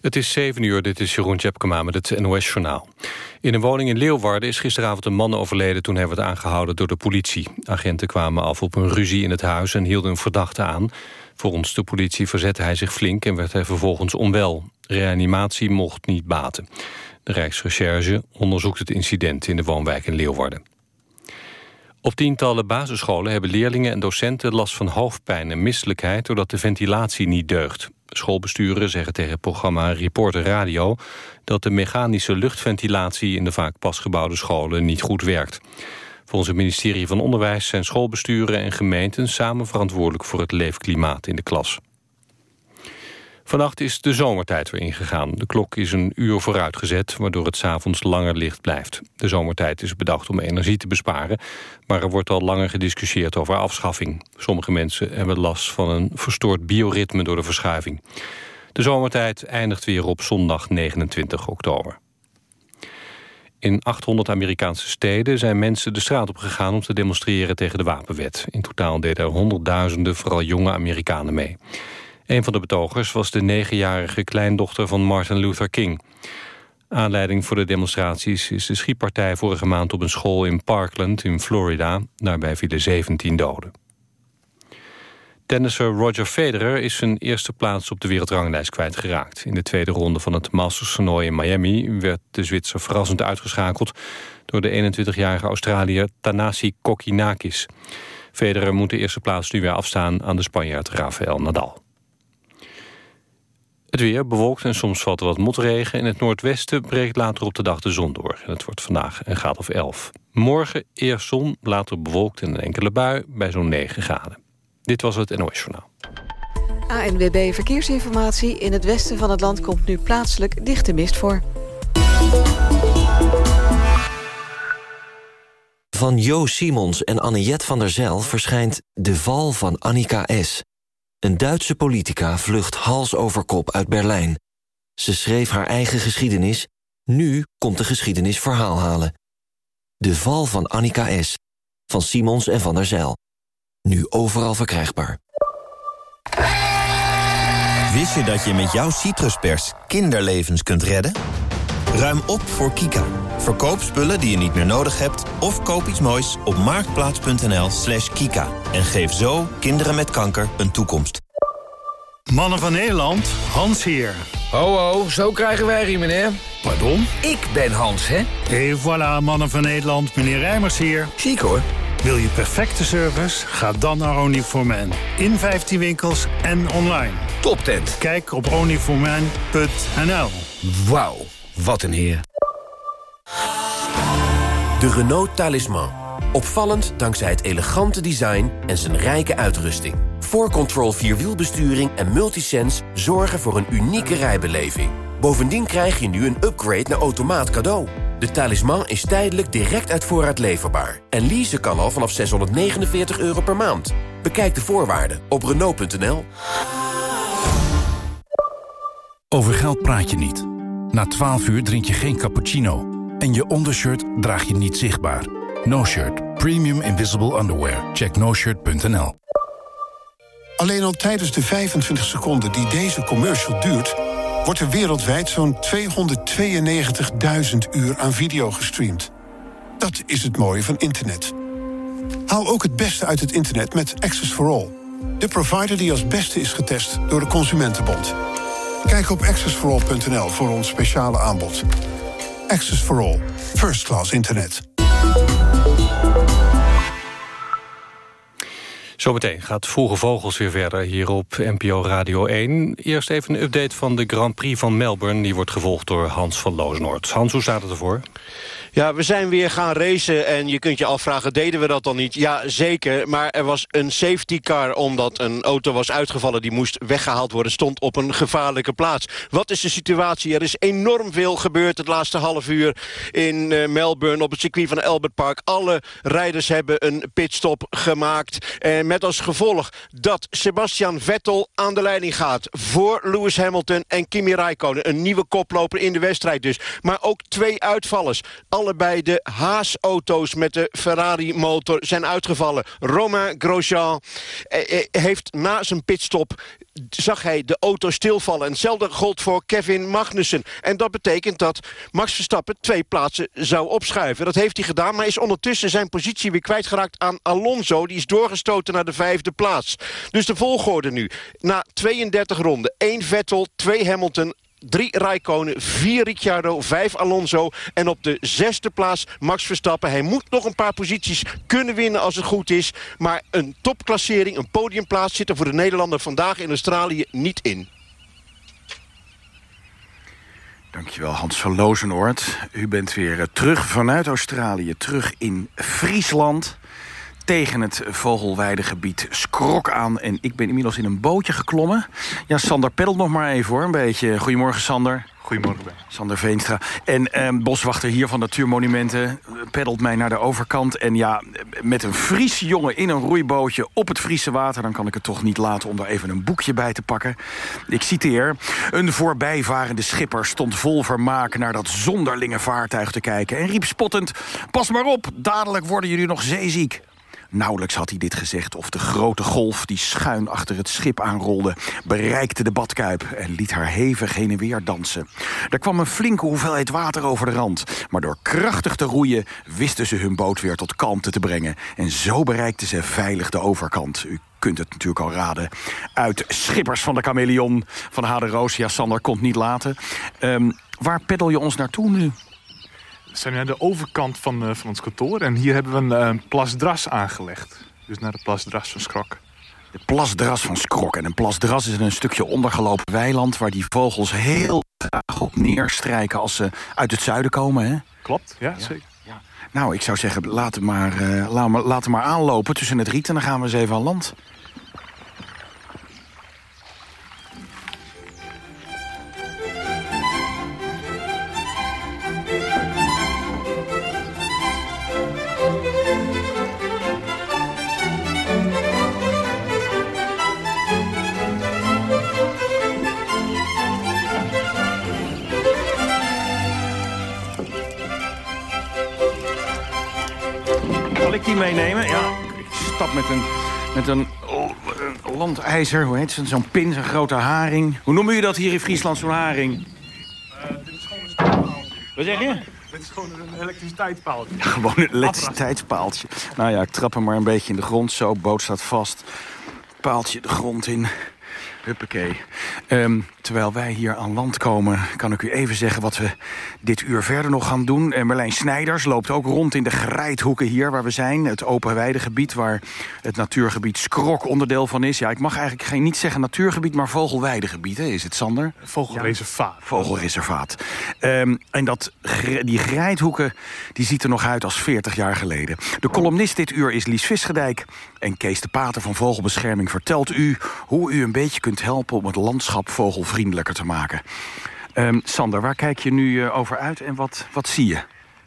Het is 7 uur, dit is Jeroen Tjepkema met het NOS-journaal. In een woning in Leeuwarden is gisteravond een man overleden... toen hij werd aangehouden door de politie. Agenten kwamen af op een ruzie in het huis en hielden een verdachte aan. Volgens de politie verzette hij zich flink en werd hij vervolgens onwel. Reanimatie mocht niet baten. De Rijksrecherche onderzoekt het incident in de woonwijk in Leeuwarden. Op tientallen basisscholen hebben leerlingen en docenten last van hoofdpijn en misselijkheid doordat de ventilatie niet deugt. Schoolbesturen zeggen tegen het programma Reporter Radio dat de mechanische luchtventilatie in de vaak pasgebouwde scholen niet goed werkt. Volgens het ministerie van Onderwijs zijn schoolbesturen en gemeenten samen verantwoordelijk voor het leefklimaat in de klas. Vannacht is de zomertijd weer ingegaan. De klok is een uur vooruitgezet, waardoor het s'avonds langer licht blijft. De zomertijd is bedacht om energie te besparen... maar er wordt al langer gediscussieerd over afschaffing. Sommige mensen hebben last van een verstoord bioritme door de verschuiving. De zomertijd eindigt weer op zondag 29 oktober. In 800 Amerikaanse steden zijn mensen de straat op gegaan om te demonstreren tegen de wapenwet. In totaal deden er honderdduizenden, vooral jonge Amerikanen mee. Een van de betogers was de negenjarige kleindochter van Martin Luther King. Aanleiding voor de demonstraties is de schietpartij vorige maand op een school in Parkland in Florida. Daarbij vielen 17 doden. Tennisser Roger Federer is zijn eerste plaats op de wereldranglijst kwijtgeraakt. In de tweede ronde van het Masters toernooi in Miami werd de Zwitser verrassend uitgeschakeld door de 21-jarige Australiër Tanasi Kokinakis. Federer moet de eerste plaats nu weer afstaan aan de Spanjaard Rafael Nadal. Het weer bewolkt en soms valt er wat motregen. In het noordwesten breekt later op de dag de zon door. En het wordt vandaag een graad of 11. Morgen eerst zon, later bewolkt en een enkele bui bij zo'n 9 graden. Dit was het NOS Journaal. ANWB Verkeersinformatie. In het westen van het land komt nu plaatselijk dichte mist voor. Van Jo Simons en Anniette van der Zijl verschijnt De Val van Annika S. Een Duitse politica vlucht hals over kop uit Berlijn. Ze schreef haar eigen geschiedenis. Nu komt de geschiedenis verhaal halen. De val van Annika S. Van Simons en van der Zijl. Nu overal verkrijgbaar. Wist je dat je met jouw citruspers kinderlevens kunt redden? Ruim op voor Kika. Verkoop spullen die je niet meer nodig hebt... of koop iets moois op marktplaats.nl slash kika. En geef zo kinderen met kanker een toekomst. Mannen van Nederland, Hans hier. Ho, ho, zo krijgen wij hier, meneer. Pardon? Ik ben Hans, hè? Et voilà, mannen van Nederland, meneer Rijmers hier. Chic, hoor. Wil je perfecte service? Ga dan naar Onlyforman. In 15 winkels en online. Toptent. Kijk op onlyforman.nl. Wauw. Wat een heer. De Renault Talisman. Opvallend dankzij het elegante design en zijn rijke uitrusting. 4Control Vierwielbesturing en Multisense zorgen voor een unieke rijbeleving. Bovendien krijg je nu een upgrade naar automaat cadeau. De talisman is tijdelijk direct uit voorraad leverbaar. En leasen kan al vanaf 649 euro per maand. Bekijk de voorwaarden op Renault.nl. Over geld praat je niet. Na 12 uur drink je geen cappuccino. En je ondershirt draag je niet zichtbaar. No Shirt. Premium Invisible Underwear. Check noshirt.nl Alleen al tijdens de 25 seconden die deze commercial duurt... wordt er wereldwijd zo'n 292.000 uur aan video gestreamd. Dat is het mooie van internet. Haal ook het beste uit het internet met Access for All. De provider die als beste is getest door de Consumentenbond. Kijk op accessforall.nl voor ons speciale aanbod. Access for All. First class internet. Zometeen gaat Vroege Vogels weer verder hier op NPO Radio 1. Eerst even een update van de Grand Prix van Melbourne. Die wordt gevolgd door Hans van Loosnoord. Hans, hoe staat het ervoor? Ja, we zijn weer gaan racen en je kunt je afvragen, deden we dat dan niet? Ja, zeker, maar er was een safety car omdat een auto was uitgevallen... die moest weggehaald worden, stond op een gevaarlijke plaats. Wat is de situatie? Er is enorm veel gebeurd het laatste half uur in uh, Melbourne... op het circuit van Albert Park. Alle rijders hebben een pitstop gemaakt. En met als gevolg dat Sebastian Vettel aan de leiding gaat... voor Lewis Hamilton en Kimi Raikkonen. Een nieuwe koploper in de wedstrijd dus. Maar ook twee uitvallers. Allebei de Haas-auto's met de Ferrari-motor zijn uitgevallen. Romain Grosjean eh, eh, heeft na zijn pitstop zag hij de auto stilvallen. En hetzelfde gold voor Kevin Magnussen. En dat betekent dat Max Verstappen twee plaatsen zou opschuiven. Dat heeft hij gedaan, maar is ondertussen zijn positie weer kwijtgeraakt aan Alonso. Die is doorgestoten naar de vijfde plaats. Dus de volgorde nu. Na 32 ronden. 1 Vettel, 2 Hamilton, Drie Raikkonen, vier Ricciardo, vijf Alonso. En op de zesde plaats Max Verstappen. Hij moet nog een paar posities kunnen winnen als het goed is. Maar een topklassering, een podiumplaats... zit er voor de Nederlander vandaag in Australië niet in. Dankjewel Hans van Lozenoord. U bent weer eh, terug vanuit Australië, terug in Friesland tegen het vogelweidegebied Skrok aan. En ik ben inmiddels in een bootje geklommen. Ja, Sander peddelt nog maar even hoor, een beetje. Goedemorgen Sander. Goedemorgen. Sander Veenstra. En eh, boswachter hier van Natuurmonumenten peddelt mij naar de overkant. En ja, met een Friese jongen in een roeibootje op het Friese water... dan kan ik het toch niet laten om daar even een boekje bij te pakken. Ik citeer. Een voorbijvarende schipper stond vol vermaak... naar dat zonderlinge vaartuig te kijken en riep spottend... Pas maar op, dadelijk worden jullie nog zeeziek. Nauwelijks had hij dit gezegd of de grote golf die schuin achter het schip aanrolde... bereikte de badkuip en liet haar hevig heen en weer dansen. Er kwam een flinke hoeveelheid water over de rand... maar door krachtig te roeien wisten ze hun boot weer tot kalmte te brengen... en zo bereikten ze veilig de overkant. U kunt het natuurlijk al raden. Uit Schippers van de Chameleon van Hade Roos. Ja, Sander komt niet laten. Um, waar peddel je ons naartoe nu? We zijn nu aan de overkant van, uh, van ons kantoor. En hier hebben we een uh, plasdras aangelegd. Dus naar de plasdras van Skrok. De plasdras van Skrok. En een plasdras is een stukje ondergelopen weiland... waar die vogels heel graag op neerstrijken als ze uit het zuiden komen. Hè? Klopt, ja, ja. zeker. Ja. Nou, ik zou zeggen, laten maar, uh, laat maar aanlopen tussen het riet... en dan gaan we eens even aan land. Meenemen? Ja, ik stap met een, met een, een landijzer, hoe heet het? Zo'n pin, zo'n grote haring. Hoe noemen jullie dat hier in Friesland, zo'n haring? Uh, dit is gewoon een. Wat zeg je? Dit is gewoon een elektriciteitspaaltje. Ja, gewoon een elektriciteitspaaltje. Nou ja, ik trap hem maar een beetje in de grond. Zo, boot staat vast. Paaltje de grond in. Huppakee. Um, terwijl wij hier aan land komen, kan ik u even zeggen wat we dit uur verder nog gaan doen. En Merlijn Snijders loopt ook rond in de Grijthoeken hier waar we zijn. Het open weidegebied waar het natuurgebied Skrok onderdeel van is. Ja, ik mag eigenlijk geen, niet zeggen natuurgebied, maar vogelweidegebied, hè, is het Sander? Vogelreservaat. Ja, vogelreservaat. Um, en dat, die Grijthoeken, die ziet er nog uit als 40 jaar geleden. De columnist dit uur is Lies Visgedijk. En Kees de Pater van Vogelbescherming vertelt u hoe u een beetje kunt helpen om het landschap vogelvriendelijker te maken. Um, Sander, waar kijk je nu uh, over uit en wat, wat zie je?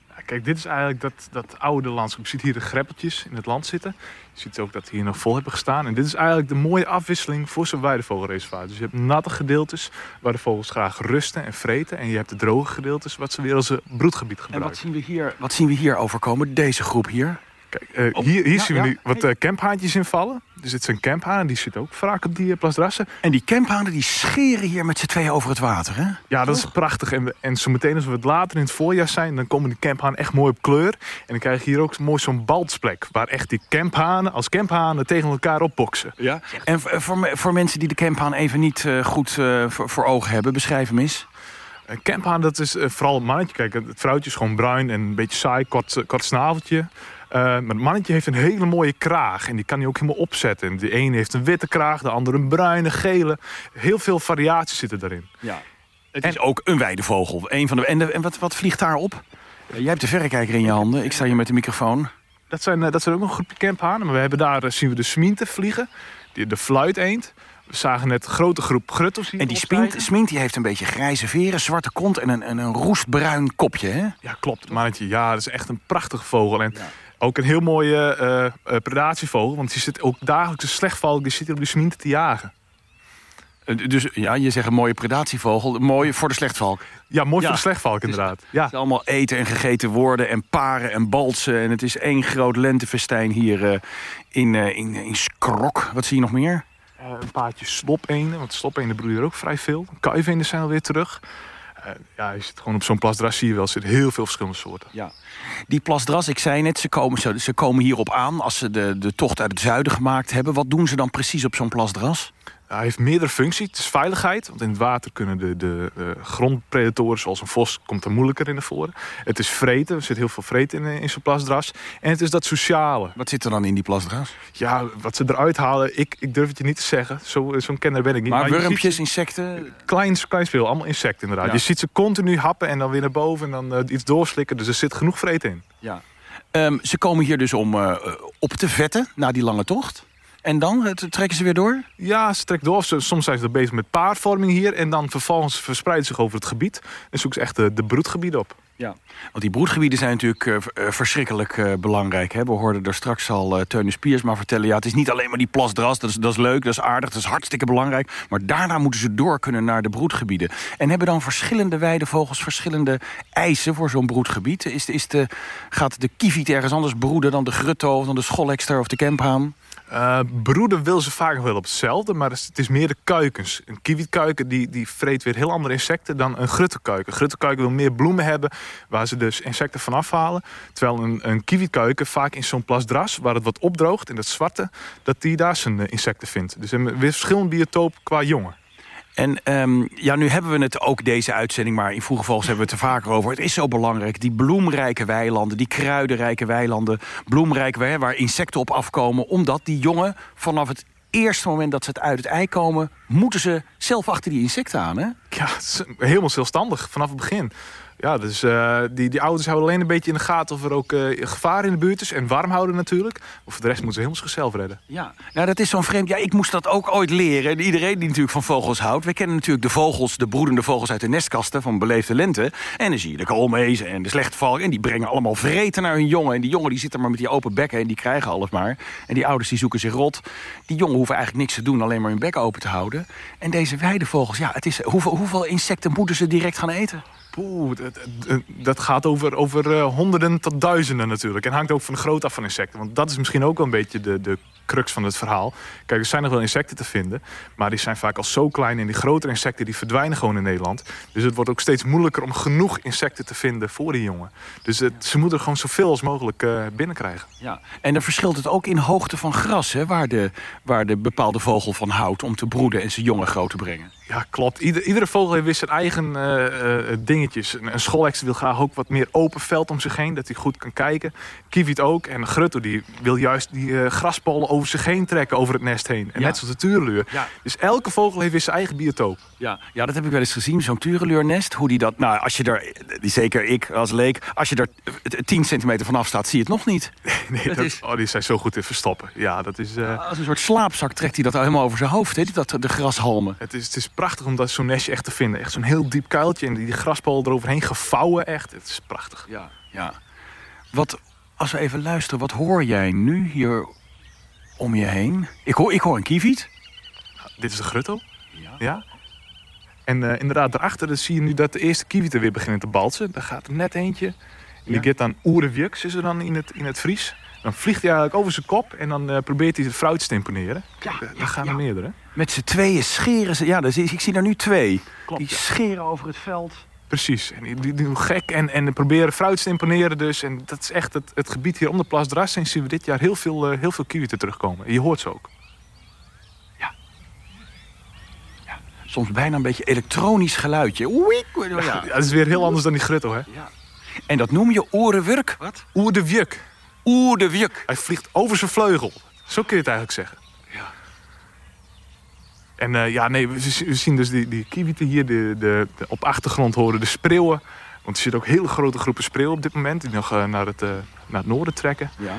Ja, kijk, dit is eigenlijk dat, dat oude landschap. Je ziet hier de greppeltjes in het land zitten. Je ziet ook dat die hier nog vol hebben gestaan. En dit is eigenlijk de mooie afwisseling voor zo'n weidevogelreservaat. Dus je hebt natte gedeeltes waar de vogels graag rusten en vreten. En je hebt de droge gedeeltes wat ze weer als broedgebied gebruiken. En wat zien we hier, wat zien we hier overkomen, deze groep hier? Kijk, uh, hier, hier ja, zien we ja, nu wat uh, camphaantjes invallen. Dus dit zijn camphanen, die zitten ook vaak op die uh, plasdrassen. En die camphanen die scheren hier met z'n tweeën over het water, hè? Ja, dat is prachtig. En, en zo meteen als we het later in het voorjaar zijn... dan komen die camphanen echt mooi op kleur. En dan krijg je hier ook mooi zo'n baltsplek... waar echt die camphanen als camphanen tegen elkaar opboksen. Ja? En voor, voor mensen die de camphaan even niet goed voor, voor ogen hebben... beschrijf hem eens. Een camphaan, dat is vooral een mannetje. Kijk, het vrouwtje is gewoon bruin en een beetje saai, kort, kort snaveltje... Uh, maar het mannetje heeft een hele mooie kraag. En die kan hij ook helemaal opzetten. De ene heeft een witte kraag, de andere een bruine, gele. Heel veel variaties zitten daarin. Ja. Het is ook een weidevogel. Een van de, en de, en wat, wat vliegt daarop? Jij hebt de verrekijker in je handen. Ik sta hier met de microfoon. Dat zijn, dat zijn ook nog een groepje camphanen. Maar we hebben daar, zien we de sminte vliegen. Die, de fluiteend. We zagen net een grote groep gruttels hier En die smint, smint die heeft een beetje grijze veren, zwarte kont en een, en een roestbruin kopje, hè? Ja, klopt. Het mannetje, ja, dat is echt een prachtige vogel. En ja. Ook een heel mooie uh, predatievogel. Want die zit ook dagelijks een slechtvalk die zit hier op de sminte te jagen. Eh, Dus ja, je zegt een mooie predatievogel. Mooi voor de slechtvalk. Ja, mooi Ja. voor de slechtvalk inderdaad. Ja. Het is allemaal eten en gegeten worden en paren en balsen. En het is één groot lentefestijn hier in, in, in Skrok. Wat zie je nog meer? Eh, een paardje slopeenden, want slopeenden broeien er ook vrij veel. Kuiveenden zijn alweer terug. Eh, ja, je zit gewoon op zo'n plasdras zie je wel, er heel veel verschillende soorten. Ja. Die plasdras, ik zei net, ze komen, ze, ze komen hierop aan... als ze de, de tocht uit het zuiden gemaakt hebben. Wat doen ze dan precies op zo'n plasdras? Hij heeft meerdere functies. Het is veiligheid, want in het water kunnen de, de, de grondpredatoren zoals een vos komt er moeilijker in naar voren. Het is vreten, er zit heel veel vreten in, eh, in zo'n plasdras. En het is dat sociale. Wat zit er dan in die plasdras? Ja, wat ze eruit halen, ik, ik durf het je niet te zeggen. Zo- Zo'n kenner ben ik niet. Maar je ziet wurmpjes, insecten? Klein, klein speel, allemaal insecten inderdaad. Ja. Je ziet ze continu happen en dan weer naar boven en dan eh, iets doorslikken. Dus er zit genoeg vreten in. Ja. Ehm, ze komen hier dus om eh, op te vetten na die lange tocht. En dan eh, trekken ze weer door? Ja, ze trekt door. Soms zijn ze bezig met paarvorming hier. En dan vervolgens verspreiden ze zich over het gebied. En zoeken ze echt de, de broedgebieden op. Ja. Want die broedgebieden zijn natuurlijk eh, eh, verschrikkelijk eh, belangrijk. Hè? We hoorden er straks al uh, Teunus Piersma vertellen... ja, het is niet alleen maar die plasdras, dat is, dat is leuk, dat is aardig... dat is hartstikke belangrijk, maar daarna moeten ze door kunnen naar de broedgebieden. En hebben dan verschillende weidevogels verschillende eisen voor zo'n broedgebied? Is, is de, gaat de kieviet ergens anders broeden dan de grutto... of dan de scholekster of de kemphaan? Eh, broeden wil ze vaak wel op hetzelfde, maar het is- meer de kuikens. Een kiewietkuiken die, die vreet weer heel andere insecten dan een gruttenkuiken. Een gruttenkuiken wil meer bloemen hebben, waar ze dus insecten van afhalen. Terwijl een, een kiewietkuiken vaak in zo'n plasdras, waar het wat opdroogt, in dat zwarte, dat die daar zijn eh, insecten vindt. Dus een weer verschillend biotoop qua jongen. En ehm, ja, nu hebben we het ook deze uitzending, maar in vroege vogels hebben we het er vaker over. Het is zo belangrijk, die bloemrijke weilanden, die kruidenrijke weilanden, weilanden waar insecten op afkomen. Omdat die jongen vanaf het eerste moment dat ze het uit het ei komen, moeten ze zelf achter die insecten aan. Hè? Ja, helemaal zelfstandig vanaf het begin. Ja, dus eh, die, die ouders houden alleen een beetje in de gaten of er ook eh, gevaar in de buurt is. En warm houden natuurlijk. Of de rest moeten ze helemaal zichzelf redden. Ja, nou dat is zo'n vreemd. Ja, ik moest dat ook ooit leren. En Iedereen die natuurlijk van vogels houdt. We kennen natuurlijk de vogels, de broedende vogels uit de nestkasten van beleefde lente. En dan zie je de koolmezen en de slechtvalk. En die brengen allemaal vreten naar hun jongen. En die jongen die zitten maar met die open bekken en die krijgen alles maar. En die ouders die zoeken zich rot. Die jongen hoeven eigenlijk niks te doen, alleen maar hun bek open te houden. En deze weidevogels, ja, het is, hoeveel, hoeveel insecten moeten ze direct gaan eten? Poeh, dat, dat- dat gaat over, over eh, honderden tot duizenden natuurlijk. En hangt ook van de grootte af van insecten. Want dat is misschien ook wel een beetje de, de crux van het verhaal. Kijk, er zijn nog wel insecten te vinden. Maar die zijn vaak al zo klein. En die grotere insecten die verdwijnen gewoon in Nederland. Dus het wordt ook steeds moeilijker om genoeg insecten te vinden voor die jongen. Dus het- ze moeten er gewoon zoveel als mogelijk eh, binnenkrijgen. Ja, en dan verschilt het ook in hoogte van gras, hè, waar, de, waar de bepaalde vogel van houdt om te broeden en zijn jongen groot te brengen. Ja, klopt. Ieder, iedere vogel heeft weer zijn eigen eh, dingetjes. Een, een wil graag ook wat meer open veld om zich heen, dat hij goed kan kijken. Kieviet ook. En een grutto die wil juist die graspollen over zich heen trekken, over het nest heen. En net zoals de tureluur. Ja. Dus elke vogel heeft weer zijn eigen biotoop. Ja, ja, dat heb ik wel eens gezien, zo'n tureluurnest. Hoe die dat, nou, als je er, die, zeker ik als leek, als je er eh, 10 centimeter vanaf staat, zie je het nog niet. Nee, Dat dat, is- oh, die zijn zo goed in verstoppen. Ja, dat is... eh, Als een soort slaapzak trekt hij dat helemaal over zijn hoofd, hè, dat, de grashalmen. Het is, het is prachtig om dat zo'n nestje echt te vinden. Echt zo'n heel diep kuiltje en die, die eroverheen gevouwen. Echt, het is prachtig. Ja, ja. Wat, als we even luisteren, wat hoor jij nu hier om je heen? Ik hoor, ik hoor een kieviet. Dit is de grutto. Ja. En eh, inderdaad, daarachter zie je nu dat de eerste kiewieten weer beginnen te balsen. Daar gaat er net eentje. En die gaat dan is er dan in het, in het Fries. Dan vliegt hij eigenlijk over zijn kop en dan eh, probeert hij de fruitjes te imponeren. Kijk, daar- daar gaan er meerdere. Met z'n tweeën scheren ze, ja, zie- ik zie er nu twee. Klopt, die ja. scheren over het veld. Precies. En die, die doen gek en, en proberen fruitjes te imponeren dus. En dat is echt het, het gebied hier om de Plas Drassing zien we dit jaar heel veel, eh, heel veel kiewieten terugkomen. En je hoort ze ook. Soms bijna een beetje elektronisch geluidje. Oei, Ja. ja. dat is weer heel anders dan die grutto, hè? En dat noem je orenwurk? Wat? Oer de wjuk. Oer de wjuk. Hij vliegt over zijn vleugel. Zo kun je het eigenlijk zeggen. En eh, ja, nee, we, zien dus die, die kiewieten hier. De, de, de- op achtergrond horen de spreeuwen. Want er zitten ook hele grote groepen spreeuwen op dit moment. Die nog eh, naar, het, eh, naar het noorden trekken. Ja.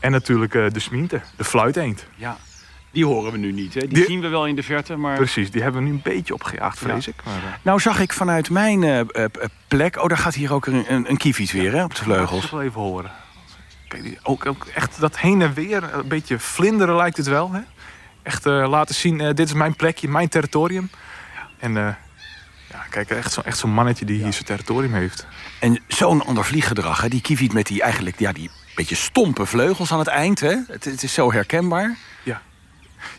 En natuurlijk eh, de smiente, de fluiteend. ja. Die horen we nu niet, hè? Die, Die- zien we wel in de verte, maar... Precies, die hebben we nu een beetje opgejaagd, vrees Ja. ik. Maar, Nou zag ik vanuit mijn plek... Oh, daar gaat hier ook een, een, een kieviet weer, hè? Op de vleugels. ik wel even horen. Kijk, die, ook, ook echt dat heen en weer, een beetje vlinderen lijkt het wel. Hè? Echt eh, laten zien, eh, dit is mijn plekje, mijn territorium. En eh, ja, kijk, echt zo'n echt zo'n mannetje die hier zijn territorium heeft. En zo'n ander vlieggedrag, hè? die kieviet met die eigenlijk ja, die beetje stompe vleugels aan het eind. Hè? Het, het is zo herkenbaar. Ja,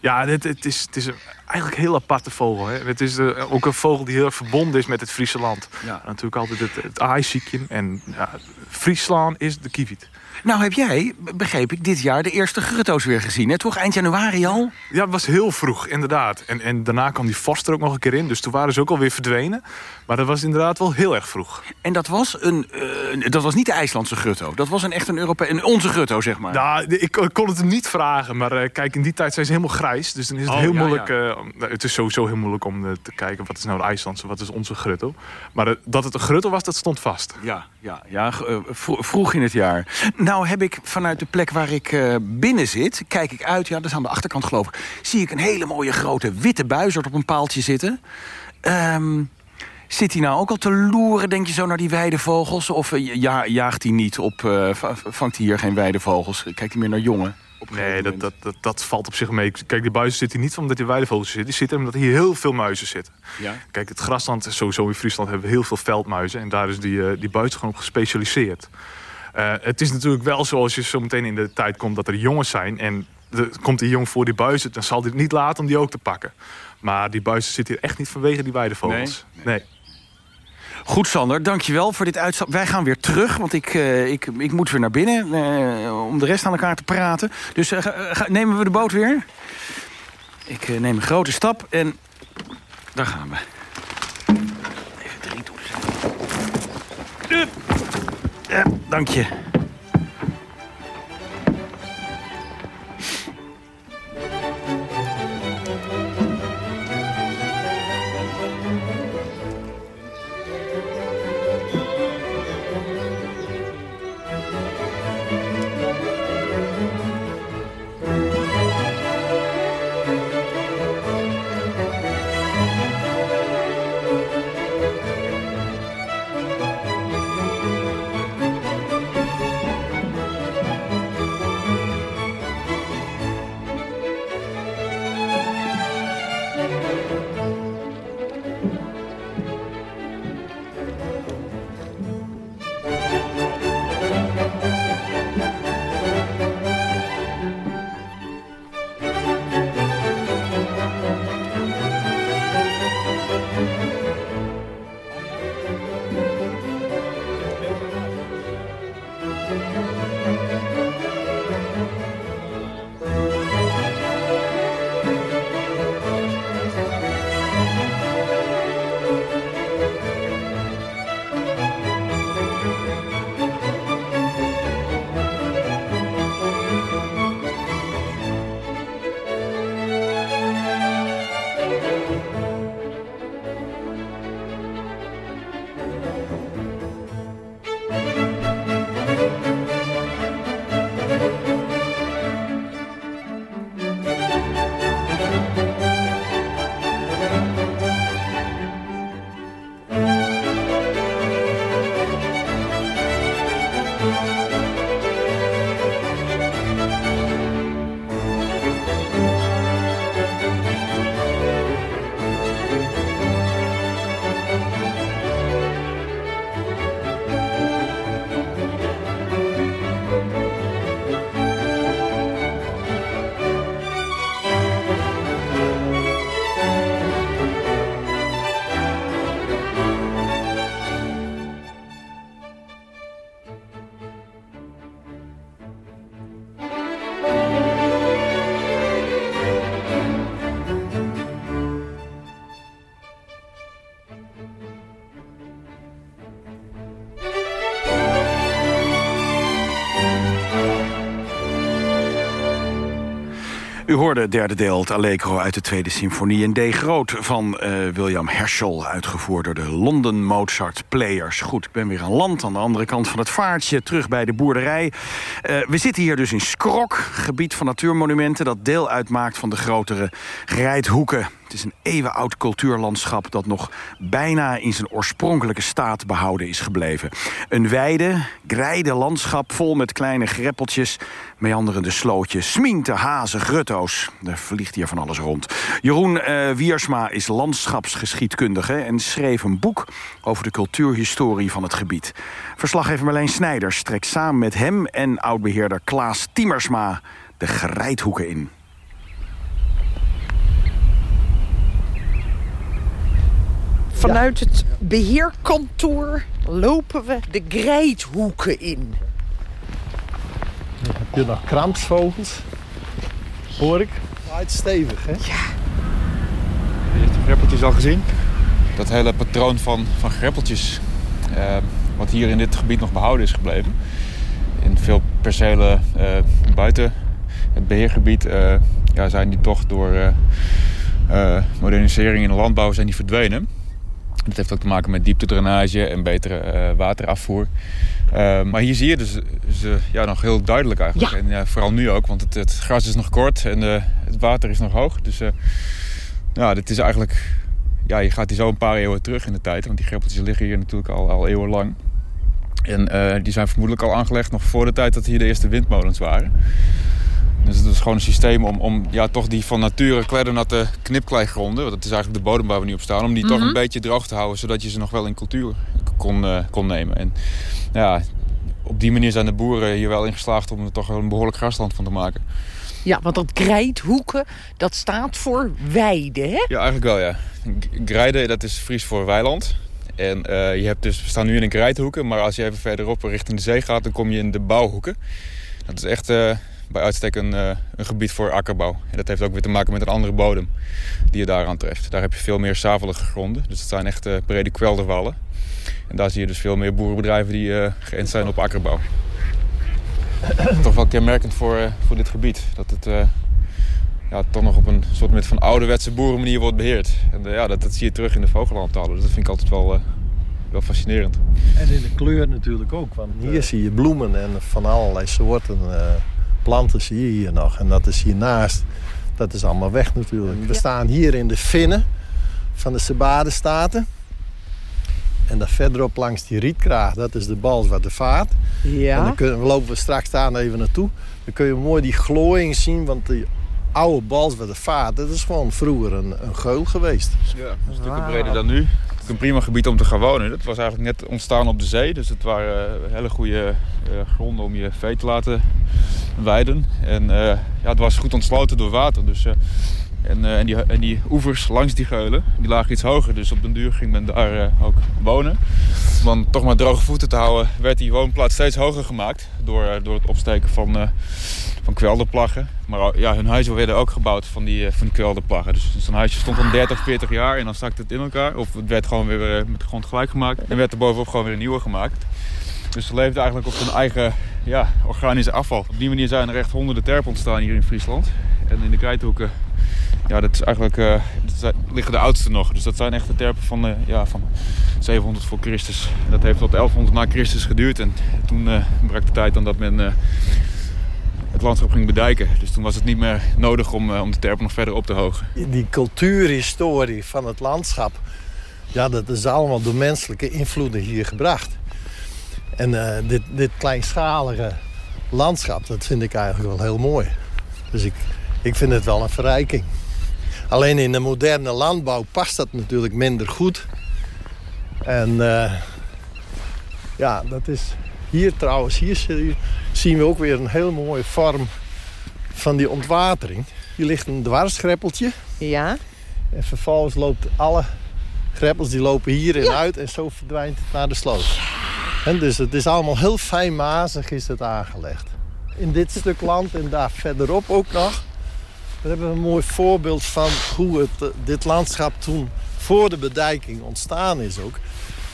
ja dit, het, is, het is eigenlijk een heel aparte vogel. Hè? Het is eh, ook een vogel die heel erg verbonden is met het Friese land. Ja. Natuurlijk altijd het, het aaiziekje. En ja, Friesland is de kieviet. Nou heb jij, begreep ik, dit jaar de eerste grutto's weer gezien. Hè? Toch eind januari al? Ja, het was heel vroeg, inderdaad. En, en daarna kwam die vast er ook nog een keer in. Dus toen waren ze ook alweer verdwenen. Maar dat was inderdaad wel heel erg vroeg. En dat was, een, uh, dat was niet de IJslandse grutto. Dat was een echt een Europese, een onze grutto, zeg maar. Nou, ik, ik kon het hem niet vragen. Maar uh, kijk, in die tijd zijn ze helemaal grijs. Dus dan is het Oh, heel ja, moeilijk... ja. Uh, het is sowieso heel moeilijk om uh, te kijken... wat is nou de IJslandse, wat is onze grutto. Maar uh, dat het een grutto was, dat stond vast. Ja, ja, ja vro vroeg in het jaar. Nou heb ik vanuit de plek waar ik binnen zit... kijk ik uit, ja, dat is aan de achterkant geloof ik... zie ik een hele mooie grote witte buizerd op een paaltje zitten. Um, Zit hij nou ook al te loeren, denk je zo, naar die weidevogels? Of ja, jaagt hij niet op, vangt hij hier geen weidevogels? Kijkt hij meer naar jongen? Nee, dat, dat, dat, dat, valt op zich mee. Kijk, die buizen zit hier niet omdat die weidevogels zitten. Die zitten omdat hier heel veel muizen zitten. Ja. Kijk, het grasland, sowieso in Friesland hebben we heel veel veldmuizen. En daar is die, uh, die buis gewoon op gespecialiseerd. Uh, het is natuurlijk wel zo als je zo meteen in de tijd komt dat er jongens zijn... en er komt die jong voor die buizen, dan zal hij het niet laten om die ook te pakken. Maar die buizen zitten hier echt niet vanwege die weidevogels. Nee. nee. Goed, Sander, dankjewel voor dit uitstap. Wij gaan weer terug, want ik, uh, ik, ik moet weer naar binnen... Uh, om de rest aan elkaar te praten. Dus ga, nemen we de boot weer? Ik neem een grote stap en daar gaan we. Even drie toetsen. Ja, dank je. U hoorde derde deel, het Allegro uit de Tweede Symfonie... in D groot van uh, William Herschel, uitgevoerd door de London Mozart Players. Goed, ik ben weer aan land, aan de andere kant van het vaartje... terug bij de boerderij. Uh, we zitten hier dus in Skrok, gebied van natuurmonumenten... dat deel uitmaakt van de grotere Rijthoeken. Het is een eeuwenoud cultuurlandschap dat nog bijna in zijn oorspronkelijke staat behouden is gebleven. Een weide, grijde landschap vol met kleine greppeltjes, meanderende slootjes, smienten, hazen, grutto's. Er vliegt hier van alles rond. Jeroen uh, Wiersma is landschapsgeschiedkundige en schreef een boek over de cultuurhistorie van het gebied. Verslaggever Marleen Snijders trekt samen met hem en oudbeheerder Klaas Tiemersma de Grijthoeken in. Vanuit het beheerkantoor lopen we de Grijthoeken in. Dan heb je nog krampsvogels. Hoor ik. Waait stevig, hè? Ja. Je hebt de greppeltjes al gezien. Dat hele patroon van, van greppeltjes... Uh, wat hier in dit gebied nog behouden is gebleven. In veel percelen uh, buiten het beheergebied uh, ja, zijn die toch door modernisering in de landbouw zijn die verdwenen. Dat heeft ook te maken met dieptedrainage en betere waterafvoer. maar hier zie je dus ze, ja, nog heel duidelijk eigenlijk. Ja. En ja, vooral nu ook, want het, het, gras is nog kort en het water is nog hoog. Dus ja, dit is eigenlijk ja, je gaat hier zo een paar eeuwen terug in de tijd. Want die greppeltjes liggen hier natuurlijk al, al eeuwenlang. En uh, die zijn vermoedelijk al aangelegd nog voor de tijd dat hier de eerste windmolens waren. Dus het is gewoon een systeem om, om ja, toch die van nature kleddernatte knipkleigronden... want dat is eigenlijk de bodem waar we nu op staan... om die mm -hmm. toch een beetje droog te houden... zodat je ze nog wel in cultuur kon, uh, kon nemen. En ja, op die manier zijn de boeren hier wel in geslaagd... om er toch een behoorlijk grasland van te maken. Ja, want dat grijthoeken, dat staat voor weide, hè? Ja, eigenlijk wel, ja. Grijde, dat is Fries voor weiland. En uh, je hebt dus, we staan nu in een grijthoeken, maar als je even verderop richting de zee gaat, dan kom je in de bouwhoeken. Dat is echt uh, bij uitstek een, uh, een, gebied voor akkerbouw. En dat heeft ook weer te maken met een andere bodem die je daar aantreft. Daar heb je veel meer zavelige gronden, dus het zijn echt brede kwelderwallen. En daar zie je dus veel meer boerenbedrijven die geënt zijn op akkerbouw. Toch wel kenmerkend voor, voor dit gebied. Dat het ja, toch nog op een soort met van ouderwetse boerenmanier wordt beheerd. En uh, ja, dat, dat zie je terug in de vogelandtalen. Dus dat vind ik altijd wel, uh, wel fascinerend. En in de kleur natuurlijk ook. Want hier zie je bloemen en van allerlei soorten uh, planten zie je hier nog. En dat is hiernaast. Dat is allemaal weg natuurlijk. We staan hier in de Finnen van de Sebadenstaten. En daar verderop langs die rietkraag, dat is de Balswarte Vaart. Ja. En dan kunnen, lopen we straks daar even naartoe. Dan kun je mooi die glooiing zien, want die oude Balswarte Vaart, dat is gewoon vroeger een, een geul geweest. Ja, dat is een stuk breder dan nu. Een prima gebied om te gaan wonen. Het was eigenlijk net ontstaan op de zee, dus het waren hele goede uh, gronden om je vee te laten weiden. En uh, ja, het was goed ontsloten door water, dus... En, en, die, en die oevers langs die geulen, die lagen iets hoger. Dus op den duur ging men daar ook wonen. Dan toch maar droge voeten te houden, werd die woonplaats steeds hoger gemaakt. Door, uh, door het opsteken van, uh, van kwelderplaggen. Maar ja, hun huizen werden ook gebouwd van die, van die kwelderplaggen. Dus zo'n huisje stond dan 30, 40 jaar en dan stak het in elkaar. Of het werd gewoon weer met de grond gelijk gemaakt. En werd er bovenop gewoon weer een nieuwe gemaakt. Dus ze leefden eigenlijk op hun eigen ja, organische afval. Op die manier zijn er echt honderden terpen ontstaan hier in Friesland. En in de Krijthoeken ja, dat is eigenlijk, dat liggen de oudste nog. Dus dat zijn echt de terpen van, ja, van 700 voor Christus. Dat heeft tot 1100 na Christus geduurd. En toen uh, brak de tijd dan dat men het landschap ging bedijken. Dus toen was het niet meer nodig om, om de terpen nog verder op te hogen. Die cultuurhistorie van het landschap... Ja, dat is allemaal door menselijke invloeden hier gebracht. En dit, dit kleinschalige landschap, dat vind ik eigenlijk wel heel mooi. Dus ik, ik vind het wel een verrijking. Alleen in de moderne landbouw past dat natuurlijk minder goed. En uh, ja, dat is hier trouwens, hier zien we ook weer een heel mooie vorm van die ontwatering. Hier ligt een dwarsgreppeltje. Ja. En vervolgens loopt alle greppels die lopen hierin ja. uit en zo verdwijnt het naar de sloot. En dus het is allemaal heel fijnmazig is het aangelegd. In dit stuk land en daar verderop ook nog we hebben een mooi voorbeeld van hoe het, dit landschap toen voor de bedijking ontstaan is ook.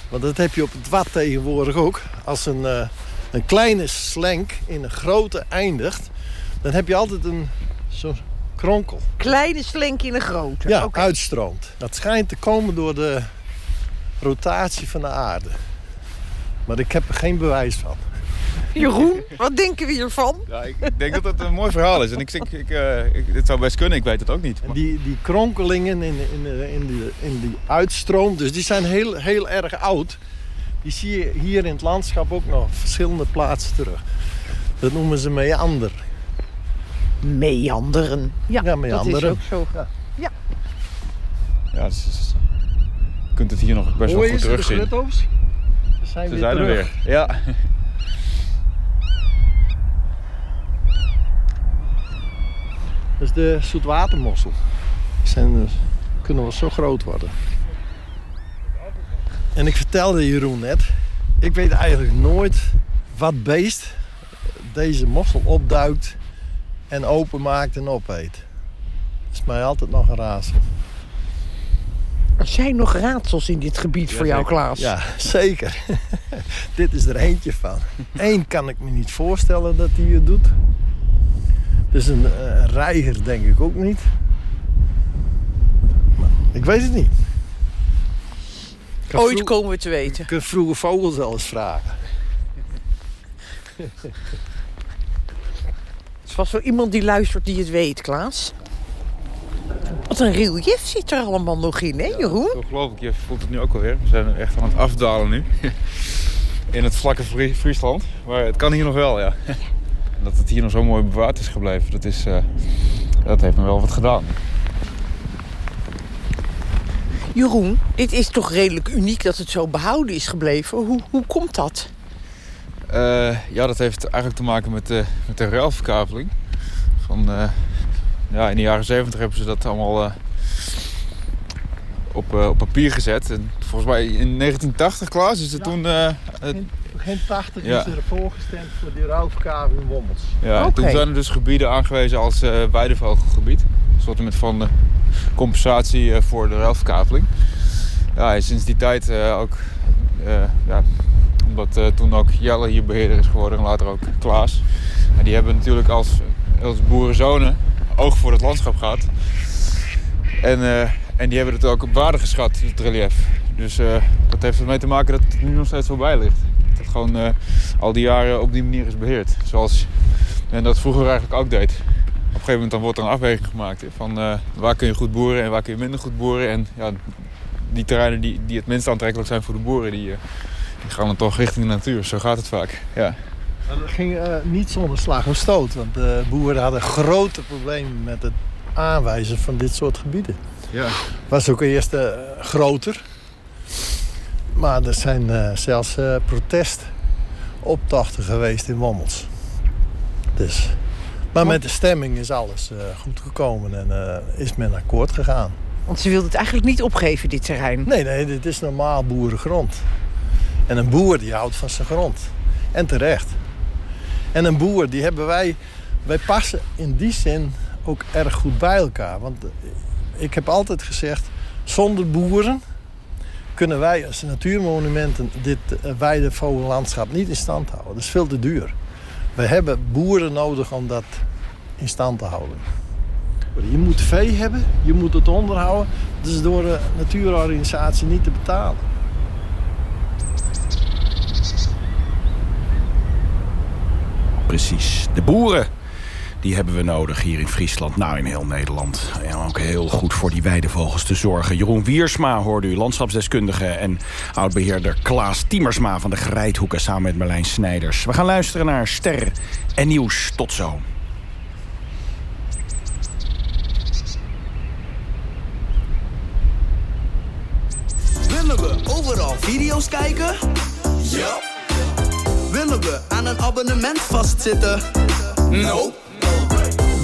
Want dat heb je op het Wat tegenwoordig ook. Als een, uh, een kleine slenk in een grote eindigt... dan heb je altijd een zo'n kronkel. Kleine slenk in een grote? Ja, okay. uitstroomt. Dat schijnt te komen door de rotatie van de aarde. Maar ik heb er geen bewijs van. Jeroen, wat denken we hiervan? Ja, ik denk dat het een mooi verhaal is. En ik, ik, ik, uh, ik, dit zou best kunnen, ik weet het ook niet. En die, die kronkelingen in, in, in, die, in die uitstroom, dus die zijn heel, heel erg oud. Die zie je hier in het landschap ook nog op verschillende plaatsen terug. Dat noemen ze meander. Meanderen. Ja, ja meanderen. dat is ook zo. Ja. ja. Ja, dus, dus, je kunt het hier nog best wel goed terugzien. Ze zijn, Ze weer, zijn er terug. weer. Ja. Dat is de zoetwatermossel. Die zijn, dus- kunnen wel zo groot worden. En ik vertelde Jeroen net, ik weet eigenlijk nooit wat beest deze mossel opduikt en openmaakt en opeet. Dat is mij altijd nog een raadsel. Er zijn nog raadsels in dit gebied voor jou, Klaas. Ja, zeker. Dit is er eentje van. Eén kan ik me niet voorstellen dat hij het doet. Dus een, een reiger denk ik ook niet. Maar ik weet het niet. Ik Ooit vroeg- komen we te weten. Ik kan vroege vogels wel eens vragen. Het is vast wel iemand die luistert die het weet, Klaas. Wat een relief zit er allemaal nog in, hè Jeroen? Ongelooflijk, je voelt het nu ook alweer. We zijn echt aan het afdalen nu. In het vlakke Frie- Friesland. Maar het kan hier nog wel, ja. En dat het hier nog zo mooi bewaard is gebleven, dat, is, eh, dat heeft me wel wat gedaan. Jeroen, dit is toch redelijk uniek dat het zo behouden is gebleven. Hoe, hoe komt dat? Eh, ja, dat heeft eigenlijk te maken met de, met de ruilverkaveling. Van, eh, ja, in de jaren 70 hebben ze dat allemaal eh, op, eh, op papier gezet. En volgens mij in 1980, Klaas, is het toen... Begin 80 Ja. is er voorgestemd voor die rouwverkaving in Wommels. Ja, en toen zijn er dus gebieden aangewezen als eh weidevogelgebied. Een soort met van eh, compensatie eh, voor de ruilverkaveling. Ja, en sinds die tijd eh, ook, eh, ja, omdat eh, toen ook Jelle hier beheerder is geworden en later ook Klaas. En die hebben natuurlijk als, als boerenzonen oog voor het landschap gehad. En, eh, en die hebben het ook op waarde geschat, het relief. Dus eh, dat heeft ermee te maken dat het nu nog steeds zo bij ligt. Het gewoon eh, al die jaren op die manier is beheerd. Zoals men dat vroeger eigenlijk ook deed. Op een gegeven moment dan wordt er een afweging gemaakt hè, van eh, waar kun je goed boeren en waar kun je minder goed boeren. En ja, die terreinen die, die het minst aantrekkelijk zijn voor de boeren, die, eh, die gaan dan toch richting de natuur. Zo gaat het vaak. Ja. Dat ging eh, niet zonder slag en stoot. Want de boeren hadden grote problemen met het aanwijzen van dit soort gebieden. Ja. Was ook eerst eh, groter. Maar er zijn eh, zelfs eh, protestoptochten geweest in Wommels. Dus. Maar met de stemming is alles eh, goed gekomen en is men akkoord gegaan. Want ze wilde het eigenlijk niet opgeven, dit terrein. Nee, nee, dit is normaal boerengrond. En een boer die houdt van zijn grond. En terecht. En een boer, die hebben wij... Wij passen in die zin ook erg goed bij elkaar. Want ik heb altijd gezegd... Zonder boeren kunnen wij als natuurmonumenten... dit eh, weidevogellandschap niet in stand houden. Dat is veel te duur. We hebben boeren nodig om dat in stand te houden. Je moet vee hebben, je moet het onderhouden. Dat is door de natuurorganisatie niet te betalen. Precies. De boeren, die hebben we nodig hier in Friesland. Nou, in heel Nederland. En ook heel goed voor die weidevogels te zorgen. Jeroen Wiersma hoorde u, landschapsdeskundige... en oudbeheerder Klaas Tiemersma van de Grijthoeken... samen met Marlijn Snijders. We gaan luisteren naar Ster en Nieuws. Tot zo. Willen we overal video's kijken? Ja. Willen we aan een abonnement vastzitten? No.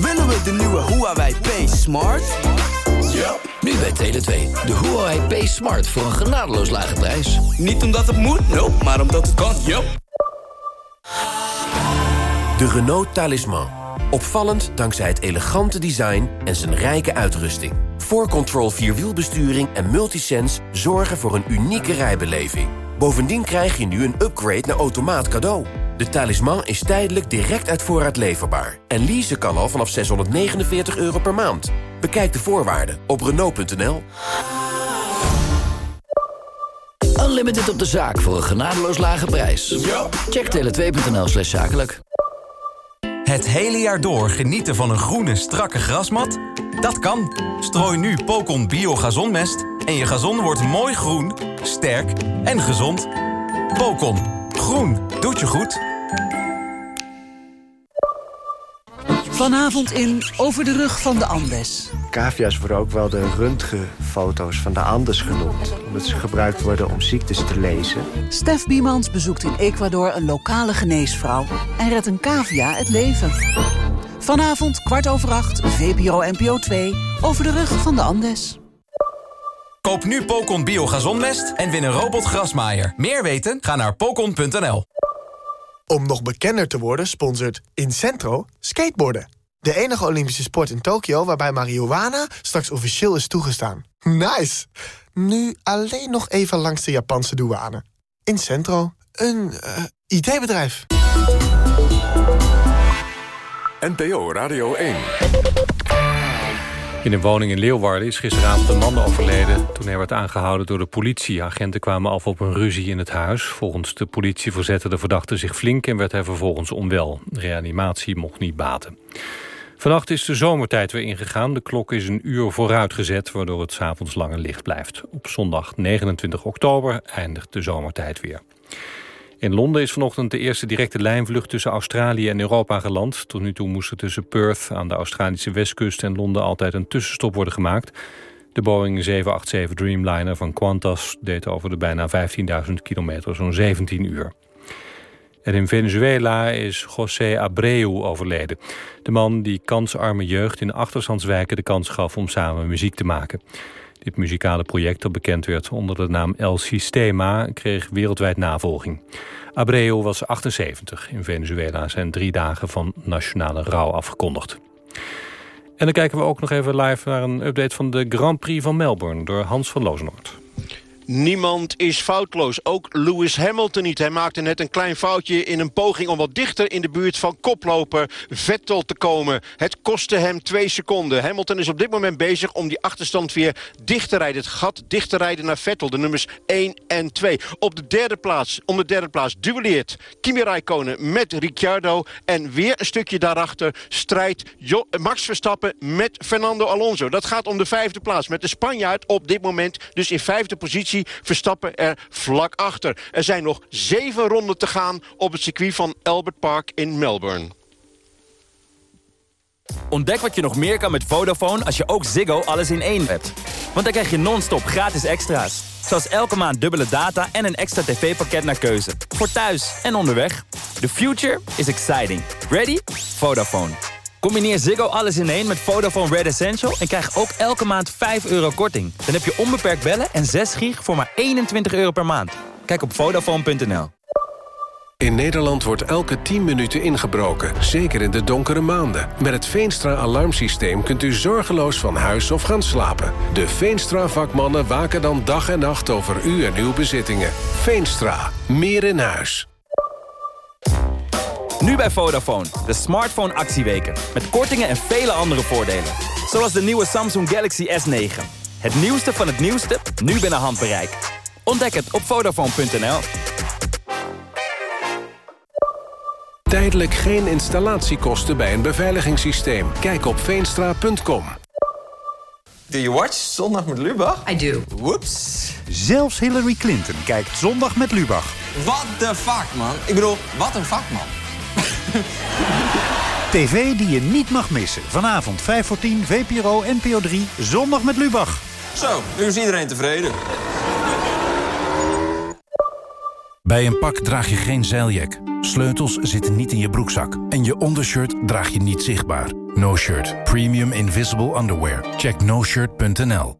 Willen we de nieuwe Huawei P Smart? Ja. Nu bij Tele2. De Huawei P Smart voor een genadeloos lage prijs. Niet omdat het moet, nope, maar omdat het kan, yup. De Renault Talisman. Opvallend dankzij het elegante design en zijn rijke uitrusting. 4Control Vierwielbesturing en Multisense zorgen voor een unieke rijbeleving. Bovendien krijg je nu een upgrade naar automaat cadeau. De Talisman is tijdelijk direct uit voorraad leverbaar. En leasen kan al vanaf 649 euro per maand. Bekijk de voorwaarden op Renault.nl. Unlimited op de zaak voor een genadeloos lage prijs. Check tele2.nl slash zakelijk. Het hele jaar door genieten van een groene, strakke grasmat? Dat kan. Strooi nu Pokon Bio Gazonmest en je gazon wordt mooi groen, sterk en gezond. Pokon. Groen. Doet je goed. Vanavond in Over de Rug van de Andes. Cavia's worden ook wel de röntgenfoto's van de Andes genoemd. Omdat ze gebruikt worden om ziektes te lezen. Stef Biemans bezoekt in Ecuador een lokale geneesvrouw... en redt een cavia het leven. Vanavond kwart over acht, VPRO NPO 2, Over de Rug van de Andes. Koop nu Pokon Bio Gazonmest en win een robotgrasmaaier. Meer weten? Ga naar pokon.nl. Om nog bekender te worden sponsort Incentro skateboarden. De enige Olympische sport in Tokio waarbij marihuana straks officieel is toegestaan. Nice! Nu alleen nog even langs de Japanse douane. Incentro, een uh, IT-bedrijf. NPO Radio 1. In een woning in Leeuwarden is gisteravond een man overleden... toen hij werd aangehouden door de politie. Agenten kwamen af op een ruzie in het huis. Volgens de politie verzette de verdachte zich flink... en werd hij vervolgens onwel. Reanimatie mocht niet baten. Vannacht is de zomertijd weer ingegaan. De klok is een uur vooruitgezet... waardoor het s'avonds langer licht blijft. Op zondag 29 oktober eindigt de zomertijd weer. In Londen is vanochtend de eerste directe lijnvlucht tussen Australië en Europa geland. Tot nu toe moest er tussen Perth aan de Australische westkust en Londen altijd een tussenstop worden gemaakt. De Boeing 787 Dreamliner van Qantas deed over de bijna 15.000 kilometer zo'n 17 uur. En in Venezuela is José Abreu overleden. De man die kansarme jeugd in achterstandswijken de kans gaf om samen muziek te maken. Dit muzikale project, dat bekend werd onder de naam El Sistema, kreeg wereldwijd navolging. Abreu was 78. In Venezuela zijn drie dagen van nationale rouw afgekondigd. En dan kijken we ook nog even live naar een update van de Grand Prix van Melbourne door Hans van Loosnoord. Niemand is foutloos. Ook Lewis Hamilton niet. Hij maakte net een klein foutje in een poging om wat dichter in de buurt van koploper Vettel te komen. Het kostte hem twee seconden. Hamilton is op dit moment bezig om die achterstand weer dicht te rijden. Het gat dicht te rijden naar Vettel. De nummers 1 en 2. Op de derde plaats, om de derde plaats duelleert Kimi Räikkönen met Ricciardo. En weer een stukje daarachter strijdt Max Verstappen met Fernando Alonso. Dat gaat om de vijfde plaats. Met de Spanjaard op dit moment dus in vijfde positie Verstappen er vlak achter. Er zijn nog zeven ronden te gaan op het circuit van Albert Park in Melbourne. Ontdek wat je nog meer kan met Vodafone als je ook Ziggo alles in één hebt. Want dan krijg je non-stop gratis extra's. Zoals elke maand dubbele data en een extra tv-pakket naar keuze. Voor thuis en onderweg. The future is exciting. Ready? Vodafone. Combineer Ziggo alles in één met Vodafone Red Essential... en krijg ook elke maand 5 euro korting. Dan heb je onbeperkt bellen en 6 gig voor maar 21 euro per maand. Kijk op Vodafone.nl. In Nederland wordt elke 10 minuten ingebroken, zeker in de donkere maanden. Met het Veenstra-alarmsysteem kunt u zorgeloos van huis of gaan slapen. De Veenstra-vakmannen waken dan dag en nacht over u en uw bezittingen. Veenstra, meer in huis. Nu bij Vodafone, de smartphone actieweken. Met kortingen en vele andere voordelen. Zoals de nieuwe Samsung Galaxy S9. Het nieuwste van het nieuwste, nu binnen handbereik. Ontdek het op Vodafone.nl. Tijdelijk geen installatiekosten bij een beveiligingssysteem. Kijk op veenstra.com. Do you watch Zondag met Lubach? I do. Whoops. Zelfs Hillary Clinton kijkt Zondag met Lubach. What the fuck, man? Ik bedoel, wat een vakman. TV die je niet mag missen. Vanavond 5 voor 10, VPRO, NPO 3, zondag met Lubach. Zo, nu is iedereen tevreden. Bij een pak draag je geen zeiljak. Sleutels zitten niet in je broekzak. En je ondershirt draag je niet zichtbaar. No Shirt. Premium Invisible Underwear. Check noshirt.nl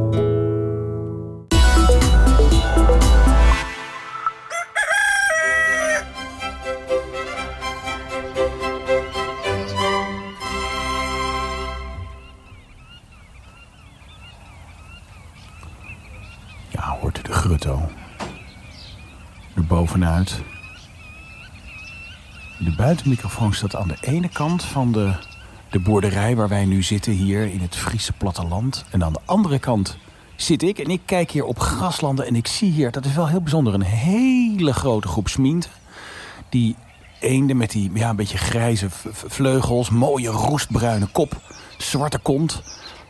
Grutto. Er bovenuit. De buitenmicrofoon staat aan de ene kant van de, de boerderij waar wij nu zitten, hier in het Friese platteland. En aan de andere kant zit ik en ik kijk hier op graslanden en ik zie hier, dat is wel heel bijzonder, een hele grote groep smienten. Die eenden met die ja, een beetje grijze vleugels, mooie roestbruine kop, zwarte kont.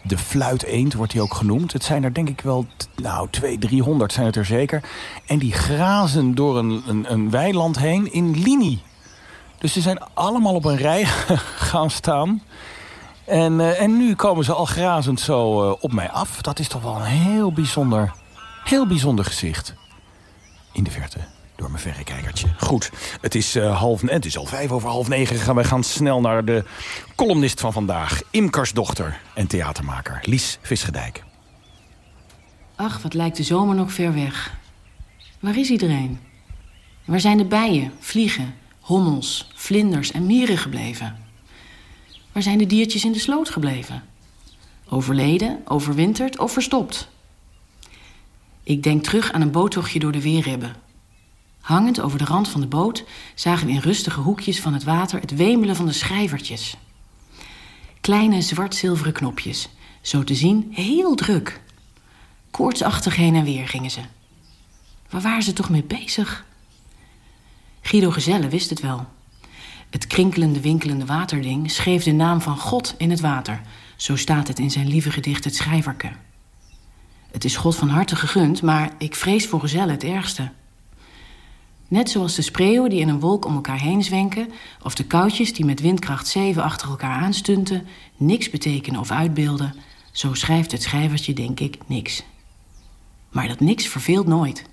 De fluiteend wordt hij ook genoemd. Het zijn er denk ik wel, nou, 200, 300 zijn het er zeker. En die grazen door een, een, een weiland heen in linie. Dus ze zijn allemaal op een rij gaan staan. En, uh, en nu komen ze al grazend zo uh, op mij af. Dat is toch wel een heel bijzonder, heel bijzonder gezicht. In de verte door mijn verrekijkertje. Goed, het is, uh, half, het is al vijf over half negen gegaan. Wij gaan snel naar de columnist van vandaag. Imkersdochter en theatermaker Lies Visgedijk. Ach, wat lijkt de zomer nog ver weg. Waar is iedereen? Waar zijn de bijen, vliegen, hommels, vlinders en mieren gebleven? Waar zijn de diertjes in de sloot gebleven? Overleden, overwinterd of verstopt? Ik denk terug aan een boottochtje door de weerribben. Hangend over de rand van de boot zagen we in rustige hoekjes van het water het wemelen van de schrijvertjes. Kleine zwart-zilveren knopjes, zo te zien heel druk. Koortsachtig heen en weer gingen ze. Waar waren ze toch mee bezig? Guido Gezelle wist het wel. Het krinkelende, winkelende waterding schreef de naam van God in het water. Zo staat het in zijn lieve gedicht Het Schrijverke. Het is God van harte gegund, maar ik vrees voor Gezelle het ergste. Net zoals de spreeuwen die in een wolk om elkaar heen zwenken... of de koutjes die met windkracht 7 achter elkaar aanstunten... niks betekenen of uitbeelden... zo schrijft het schrijvertje, denk ik, niks. Maar dat niks verveelt nooit.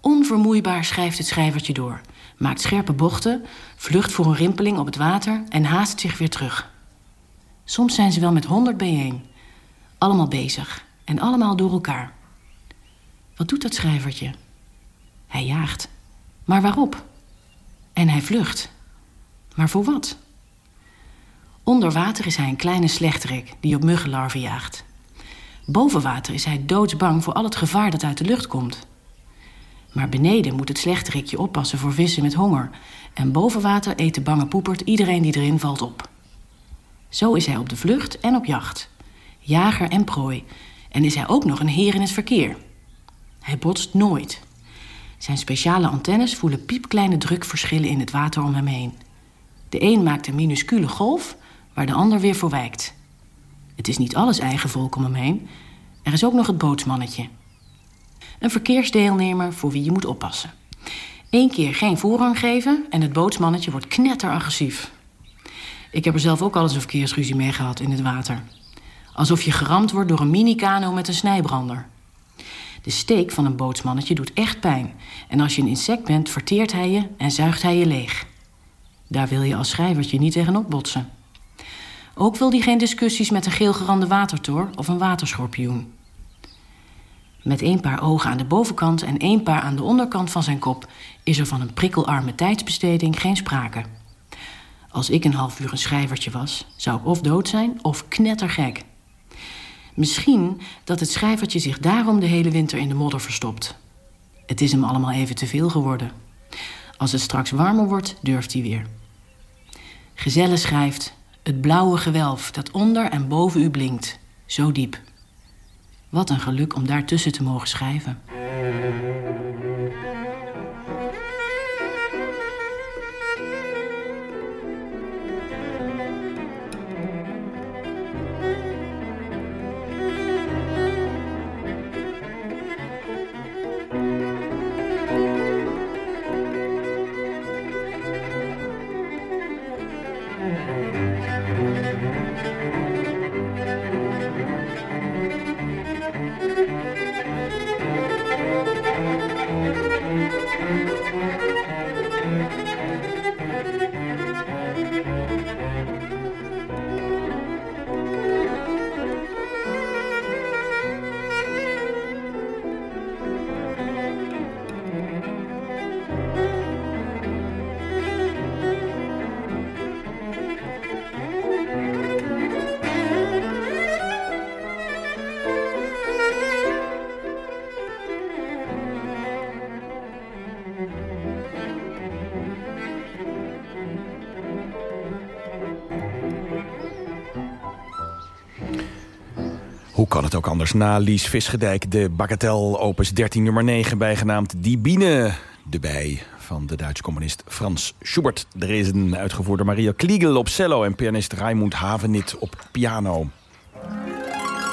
Onvermoeibaar schrijft het schrijvertje door... maakt scherpe bochten, vlucht voor een rimpeling op het water... en haast zich weer terug. Soms zijn ze wel met honderd bijeen. Allemaal bezig en allemaal door elkaar. Wat doet dat schrijvertje? Hij jaagt. Maar waarop? En hij vlucht. Maar voor wat? Onder water is hij een kleine slechterik die op muggenlarven jaagt. Boven water is hij doodsbang voor al het gevaar dat uit de lucht komt. Maar beneden moet het slechterikje oppassen voor vissen met honger. En boven water eet de bange poepert iedereen die erin valt op. Zo is hij op de vlucht en op jacht. Jager en prooi. En is hij ook nog een heer in het verkeer. Hij botst nooit. Zijn speciale antennes voelen piepkleine drukverschillen in het water om hem heen. De een maakt een minuscule golf, waar de ander weer voor wijkt. Het is niet alles eigen volk om hem heen. Er is ook nog het bootsmannetje. Een verkeersdeelnemer voor wie je moet oppassen. Eén keer geen voorrang geven en het bootsmannetje wordt knetteragressief. Ik heb er zelf ook al eens een verkeersruzie mee gehad in het water. Alsof je geramd wordt door een mini-kano met een snijbrander. De steek van een bootsmannetje doet echt pijn. En als je een insect bent, verteert hij je en zuigt hij je leeg. Daar wil je als schrijvertje niet tegenop botsen. Ook wil hij geen discussies met een geelgerande watertor of een waterschorpioen. Met één paar ogen aan de bovenkant en één paar aan de onderkant van zijn kop is er van een prikkelarme tijdsbesteding geen sprake. Als ik een half uur een schrijvertje was, zou ik of dood zijn of knettergek. Misschien dat het schrijvertje zich daarom de hele winter in de modder verstopt. Het is hem allemaal even te veel geworden. Als het straks warmer wordt, durft hij weer. Gezelle schrijft... Het blauwe gewelf dat onder en boven u blinkt. Zo diep. Wat een geluk om daartussen te mogen schrijven. Hoe kan het ook anders? Na Lies Visgedijk de Bagatelle Opus 13 nummer 9... bijgenaamd Die Biene, de bij van de Duitse componist Frans Schubert. Er is een uitgevoerde Maria Kliegel op cello... en pianist Raimund Havenit op piano.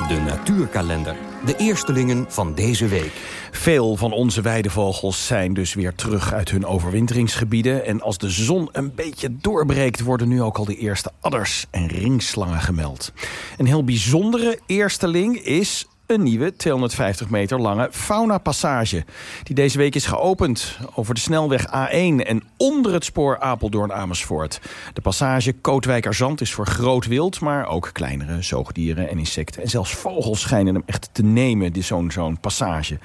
De natuurkalender. De eerstelingen van deze week. Veel van onze weidevogels zijn dus weer terug uit hun overwinteringsgebieden. En als de zon een beetje doorbreekt... worden nu ook al de eerste adders en ringslangen gemeld. Een heel bijzondere eersteling is een nieuwe 250 meter lange faunapassage... die deze week is geopend over de snelweg A1 en onder het spoor Apeldoorn-Amersfoort. De passage Kootwijkerzand is voor groot wild... maar ook kleinere zoogdieren en insecten. En zelfs vogels schijnen hem echt te nemen, zo'n zo'n passage.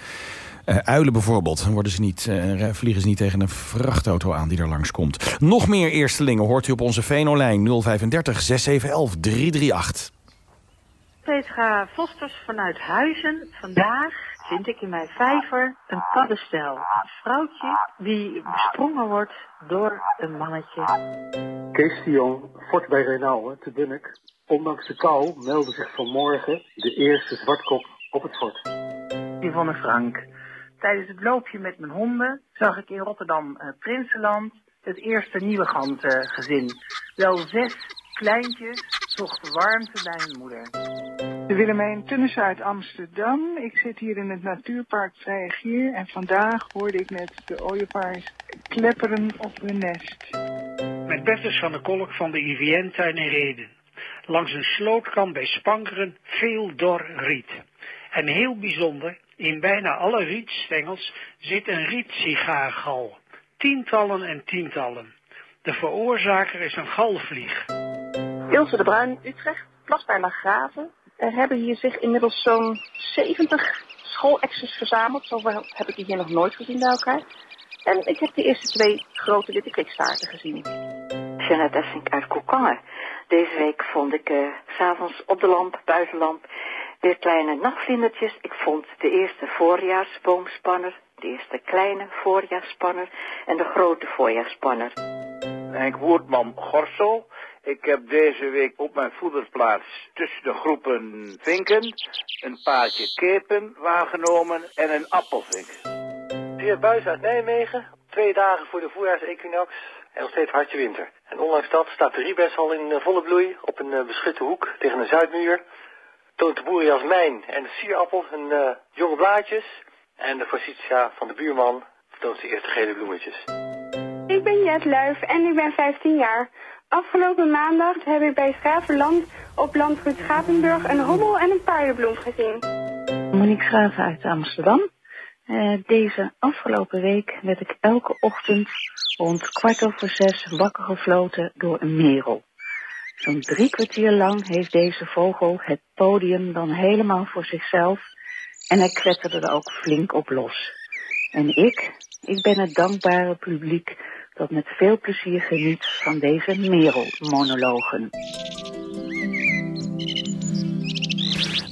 Uh, uilen bijvoorbeeld, dan worden ze niet, uh, vliegen ze niet tegen een vrachtauto aan die er langskomt. Nog meer eerstelingen hoort u op onze Venolijn 035 6711 338. Petra Vosters vanuit Huizen. Vandaag vind ik in mijn vijver een paddenstel. Een vrouwtje die besprongen wordt door een mannetje. Kees de Jong, Fort bij Renauwe, te Bunnik. Ondanks de kou meldde zich vanmorgen de eerste zwartkop op het fort. Yvonne Frank. Tijdens het loopje met mijn honden zag ik in Rotterdam uh, Prinsenland het eerste nieuwe gezin. Wel zes kleintjes zochten warmte bij hun moeder. De Willemijn Tunnissen uit Amsterdam. Ik zit hier in het natuurpark Vrije Gier en vandaag hoorde ik net de ooievaars klepperen op hun nest. Met Bertus van de Kolk van de IVN-tuin in Reden. Langs een slootkant bij Spankeren veel dor riet. En heel bijzonder, in bijna alle rietstengels zit een rietsigaargal. Tientallen en tientallen. De veroorzaker is een galvlieg. Ilse de Bruin, Utrecht, Plas bij Lagraven. Er hebben hier zich inmiddels zo'n 70 schoolexes verzameld. Zoveel heb ik hier nog nooit gezien bij elkaar. En ik heb de eerste twee grote witte kikstaarten gezien. Jeannette Essink uit Koekangen. Deze week vond ik uh, s'avonds op de lamp, buitenlamp, weer kleine nachtvlindertjes. Ik vond de eerste voorjaarsboomspanner, de eerste kleine voorjaarsspanner en de grote voorjaarsspanner. Henk Woerdman Gorsel. Ik heb deze week op mijn voederplaats tussen de groepen vinken, een paardje kepen waargenomen en een appelvink. Geert Buis uit Nijmegen, twee dagen voor de voorjaarsequinox en nog steeds hartje winter. En ondanks dat staat de ribes al in eh, volle bloei op een eh, beschutte hoek tegen een zuidmuur. Toont de boerenjasmijn en de sierappel hun uh, jonge blaadjes. En de forsythia van de buurman vertoont zijn eerste gele bloemetjes. Ik ben Jet Luif en ik ben 15 jaar. Afgelopen maandag heb ik bij Schavenland op landgoed Schavenburg een hobbel en een paardenbloem gezien. Monique Schaven uit Amsterdam. Uh, deze afgelopen week werd ik elke ochtend rond kwart over zes wakker gefloten door een merel. Zo'n drie kwartier lang heeft deze vogel het podium dan helemaal voor zichzelf en hij kwetterde er ook flink op los. En ik, ik ben het dankbare publiek dat met veel plezier geniet van deze merelmonologen.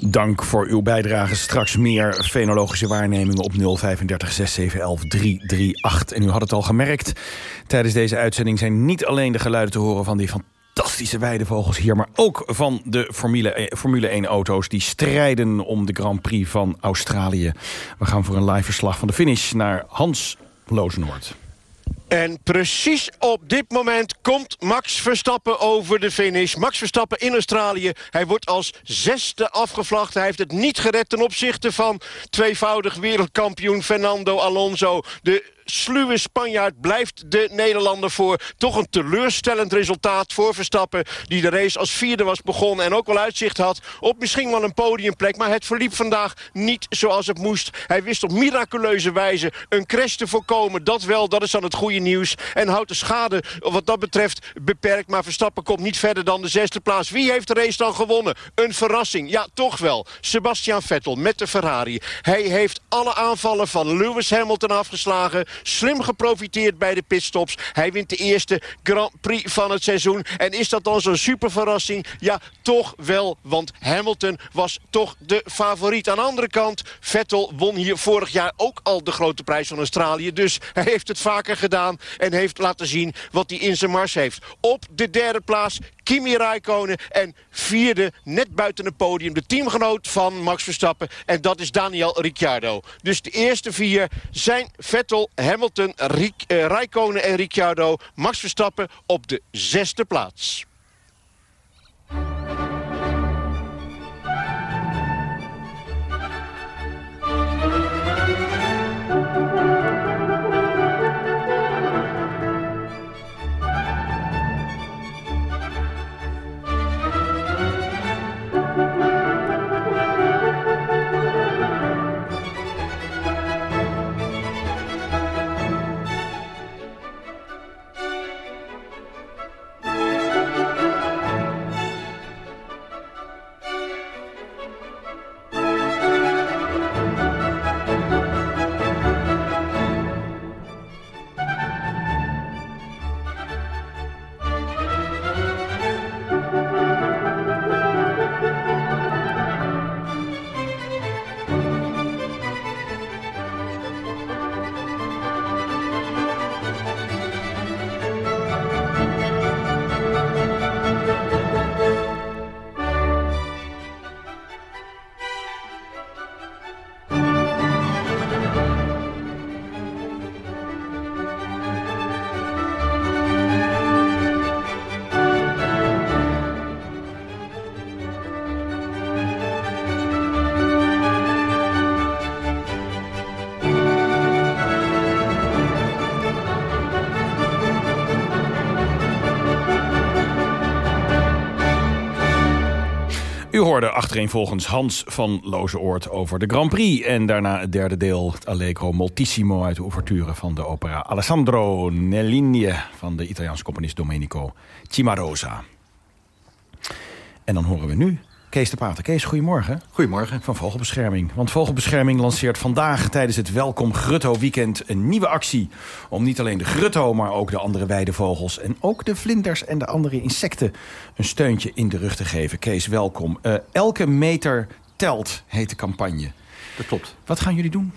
Dank voor uw bijdrage. Straks meer fenologische waarnemingen op 035 6711 338. En u had het al gemerkt, tijdens deze uitzending zijn niet alleen de geluiden te horen van die fantastische weidevogels hier... maar ook van de Formule, Formule 1-auto's die strijden om de Grand Prix van Australië. We gaan voor een live verslag van de finish naar Hans Lozenoord. En precies op dit moment komt Max Verstappen over de finish. Max Verstappen in Australië. Hij wordt als zesde afgevlacht. Hij heeft het niet gered ten opzichte van tweevoudig wereldkampioen Fernando Alonso. De sluwe Spanjaard blijft de Nederlander voor. Toch een teleurstellend resultaat voor Verstappen... die de race als vierde was begonnen en ook wel uitzicht had... op misschien wel een podiumplek. Maar het verliep vandaag niet zoals het moest. Hij wist op miraculeuze wijze een crash te voorkomen. Dat wel, dat is dan het goede nieuws. En houdt de schade wat dat betreft beperkt. Maar Verstappen komt niet verder dan de zesde plaats. Wie heeft de race dan gewonnen? Een verrassing. Ja, toch wel. Sebastian Vettel met de Ferrari. Hij heeft alle aanvallen van Lewis Hamilton afgeslagen. Slim geprofiteerd bij de pitstops. Hij wint de eerste Grand Prix van het seizoen. En is dat dan zo'n super verrassing? Ja, toch wel, want Hamilton was toch de favoriet. Aan de andere kant, Vettel won hier vorig jaar ook al de grote prijs van Australië. Dus hij heeft het vaker gedaan en heeft laten zien wat hij in zijn mars heeft. Op de derde plaats Kimi Raikkonen en vierde, net buiten het podium, de teamgenoot van Max Verstappen. En dat is Daniel Ricciardo. Dus de eerste vier zijn Vettel, Hamilton, uh, Raikkonen en Ricciardo. Max Verstappen op de zesde plaats. Hoorde achtereenvolgens Hans van Lozeoort over de Grand Prix. En daarna het derde deel, Allegro Moltissimo... uit de ouverture van de opera Alessandro Nellini... van de Italiaanse componist Domenico Cimarosa. En dan horen we nu Kees de Pater. Kees, goedemorgen. Goedemorgen. Van Vogelbescherming. Want Vogelbescherming lanceert vandaag tijdens het Welkom Grutto Weekend... een nieuwe actie om niet alleen de grutto, maar ook de andere weidevogels... en ook de vlinders en de andere insecten een steuntje in de rug te geven. Kees, welkom. Uh, elke meter telt, heet de campagne. Dat klopt. Wat gaan jullie doen?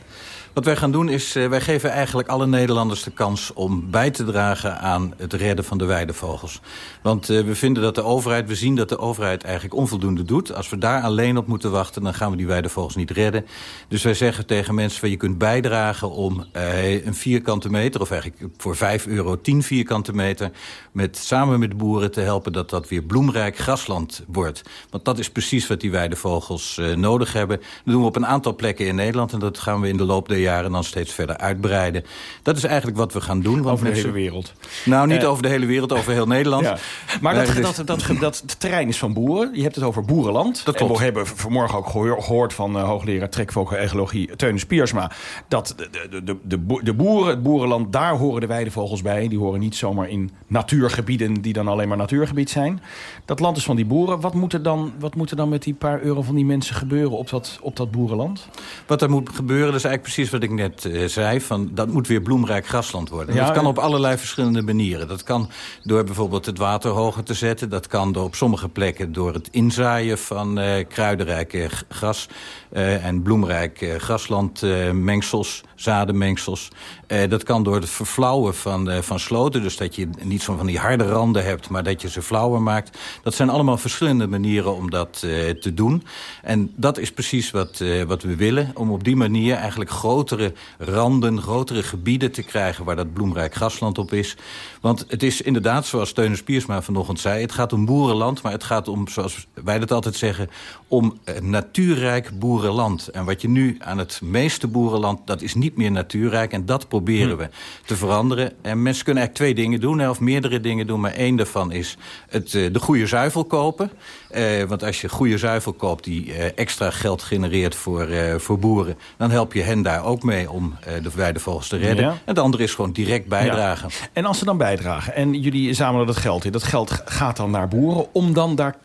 Wat wij gaan doen is, uh, wij geven eigenlijk alle Nederlanders de kans om bij te dragen aan het redden van de weidevogels. Want uh, we vinden dat de overheid, we zien dat de overheid eigenlijk onvoldoende doet. Als we daar alleen op moeten wachten, dan gaan we die weidevogels niet redden. Dus wij zeggen tegen mensen, je kunt bijdragen om uh, een vierkante meter, of eigenlijk voor 5 euro 10 vierkante meter, met, samen met boeren te helpen dat dat weer bloemrijk grasland wordt. Want dat is precies wat die weidevogels nodig hebben. Dat doen we op een aantal plekken in Nederland en dat gaan we in de loop der jaren dan steeds verder uitbreiden. Dat is eigenlijk wat we gaan doen. Want over de hele wereld? Nou, niet uh, over de hele wereld, over heel Nederland. Ja. Maar dat, dat, dat, dat, dat terrein is van boeren. Je hebt het over boerenland. Dat klopt. En we hebben vanmorgen ook gehoord van uh, hoogleraar trekvogel-ecologie Teunus Piersma... dat de, de, de, de, de boeren, het boerenland, daar horen de weidevogels bij. Die horen niet zomaar in natuurgebieden die dan alleen maar natuurgebied zijn. Dat land is van die boeren. Wat moet er dan, wat moet er dan met die paar euro van die mensen gebeuren op dat, op dat boerenland? Wat er moet gebeuren, dat is eigenlijk precies wat ik net uh, zei. Van, dat moet weer bloemrijk grasland worden. Ja, dat kan op allerlei verschillende manieren. Dat kan door bijvoorbeeld het water hoger te zetten. Dat kan door op sommige plekken door het inzaaien van uh, kruidenrijke gras... Uh, en bloemrijk graslandmengsels, zadenmengsels. Dat kan door het verflauwen van, van sloten. Dus dat je niet zo van die harde randen hebt, maar dat je ze flauwer maakt. Dat zijn allemaal verschillende manieren om dat te doen. En dat is precies wat, wat we willen. Om op die manier eigenlijk grotere randen, grotere gebieden te krijgen... waar dat bloemrijk grasland op is. Want het is inderdaad, zoals Teunus Piersma vanochtend zei... het gaat om boerenland, maar het gaat om, zoals wij dat altijd zeggen... om natuurrijk boerenland. En wat je nu aan het meeste boerenland... dat is niet meer natuurrijk en dat proberen we te veranderen. En mensen kunnen eigenlijk twee dingen doen, of meerdere dingen doen... maar één daarvan is het, de goede zuivel kopen. Eh, want als je goede zuivel koopt die eh, extra geld genereert voor, eh, voor boeren... dan help je hen daar ook mee om de weidevogels te redden. Ja. En de andere is gewoon direct bijdragen. Ja. En als ze dan bijdragen en jullie zamelen dat geld in... dat geld gaat dan naar boeren om dan daar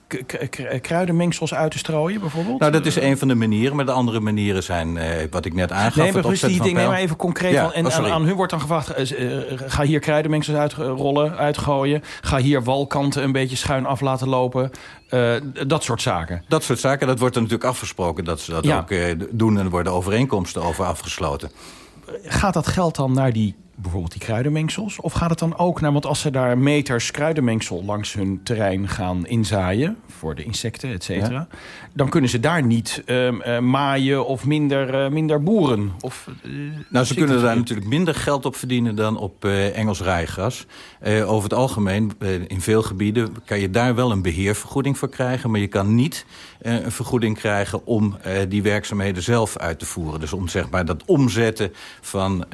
kruidenmengsels uit te strooien bijvoorbeeld? Nou, dat is een van de manieren. Maar de andere manieren zijn, wat ik net aangaf... Nee, maar die ding, neem maar even concreet. Ja, en oh, aan, aan, hun wordt dan gevraagd... ga hier kruidenmengsels uitrollen, uitgooien. Ga hier walkanten een beetje schuin af laten lopen. dat soort zaken. Dat soort zaken, dat wordt er natuurlijk afgesproken... dat ze dat ook doen en er worden overeenkomsten over afgesloten. Gaat dat geld dan naar die bijvoorbeeld die kruidenmengsels? Of gaat het dan ook naar, want als ze daar meters kruidenmengsel langs hun terrein gaan inzaaien, voor de insecten, et cetera, dan kunnen ze daar niet uh, maaien of minder, uh, minder boeren? Of, uh, nou, ze kunnen daar natuurlijk minder geld op verdienen dan op Engels rijgras. over het algemeen, in veel gebieden, kan je daar wel een beheervergoeding voor krijgen, maar je kan niet een vergoeding krijgen om die werkzaamheden zelf uit te voeren. Dus om zeg maar dat omzetten van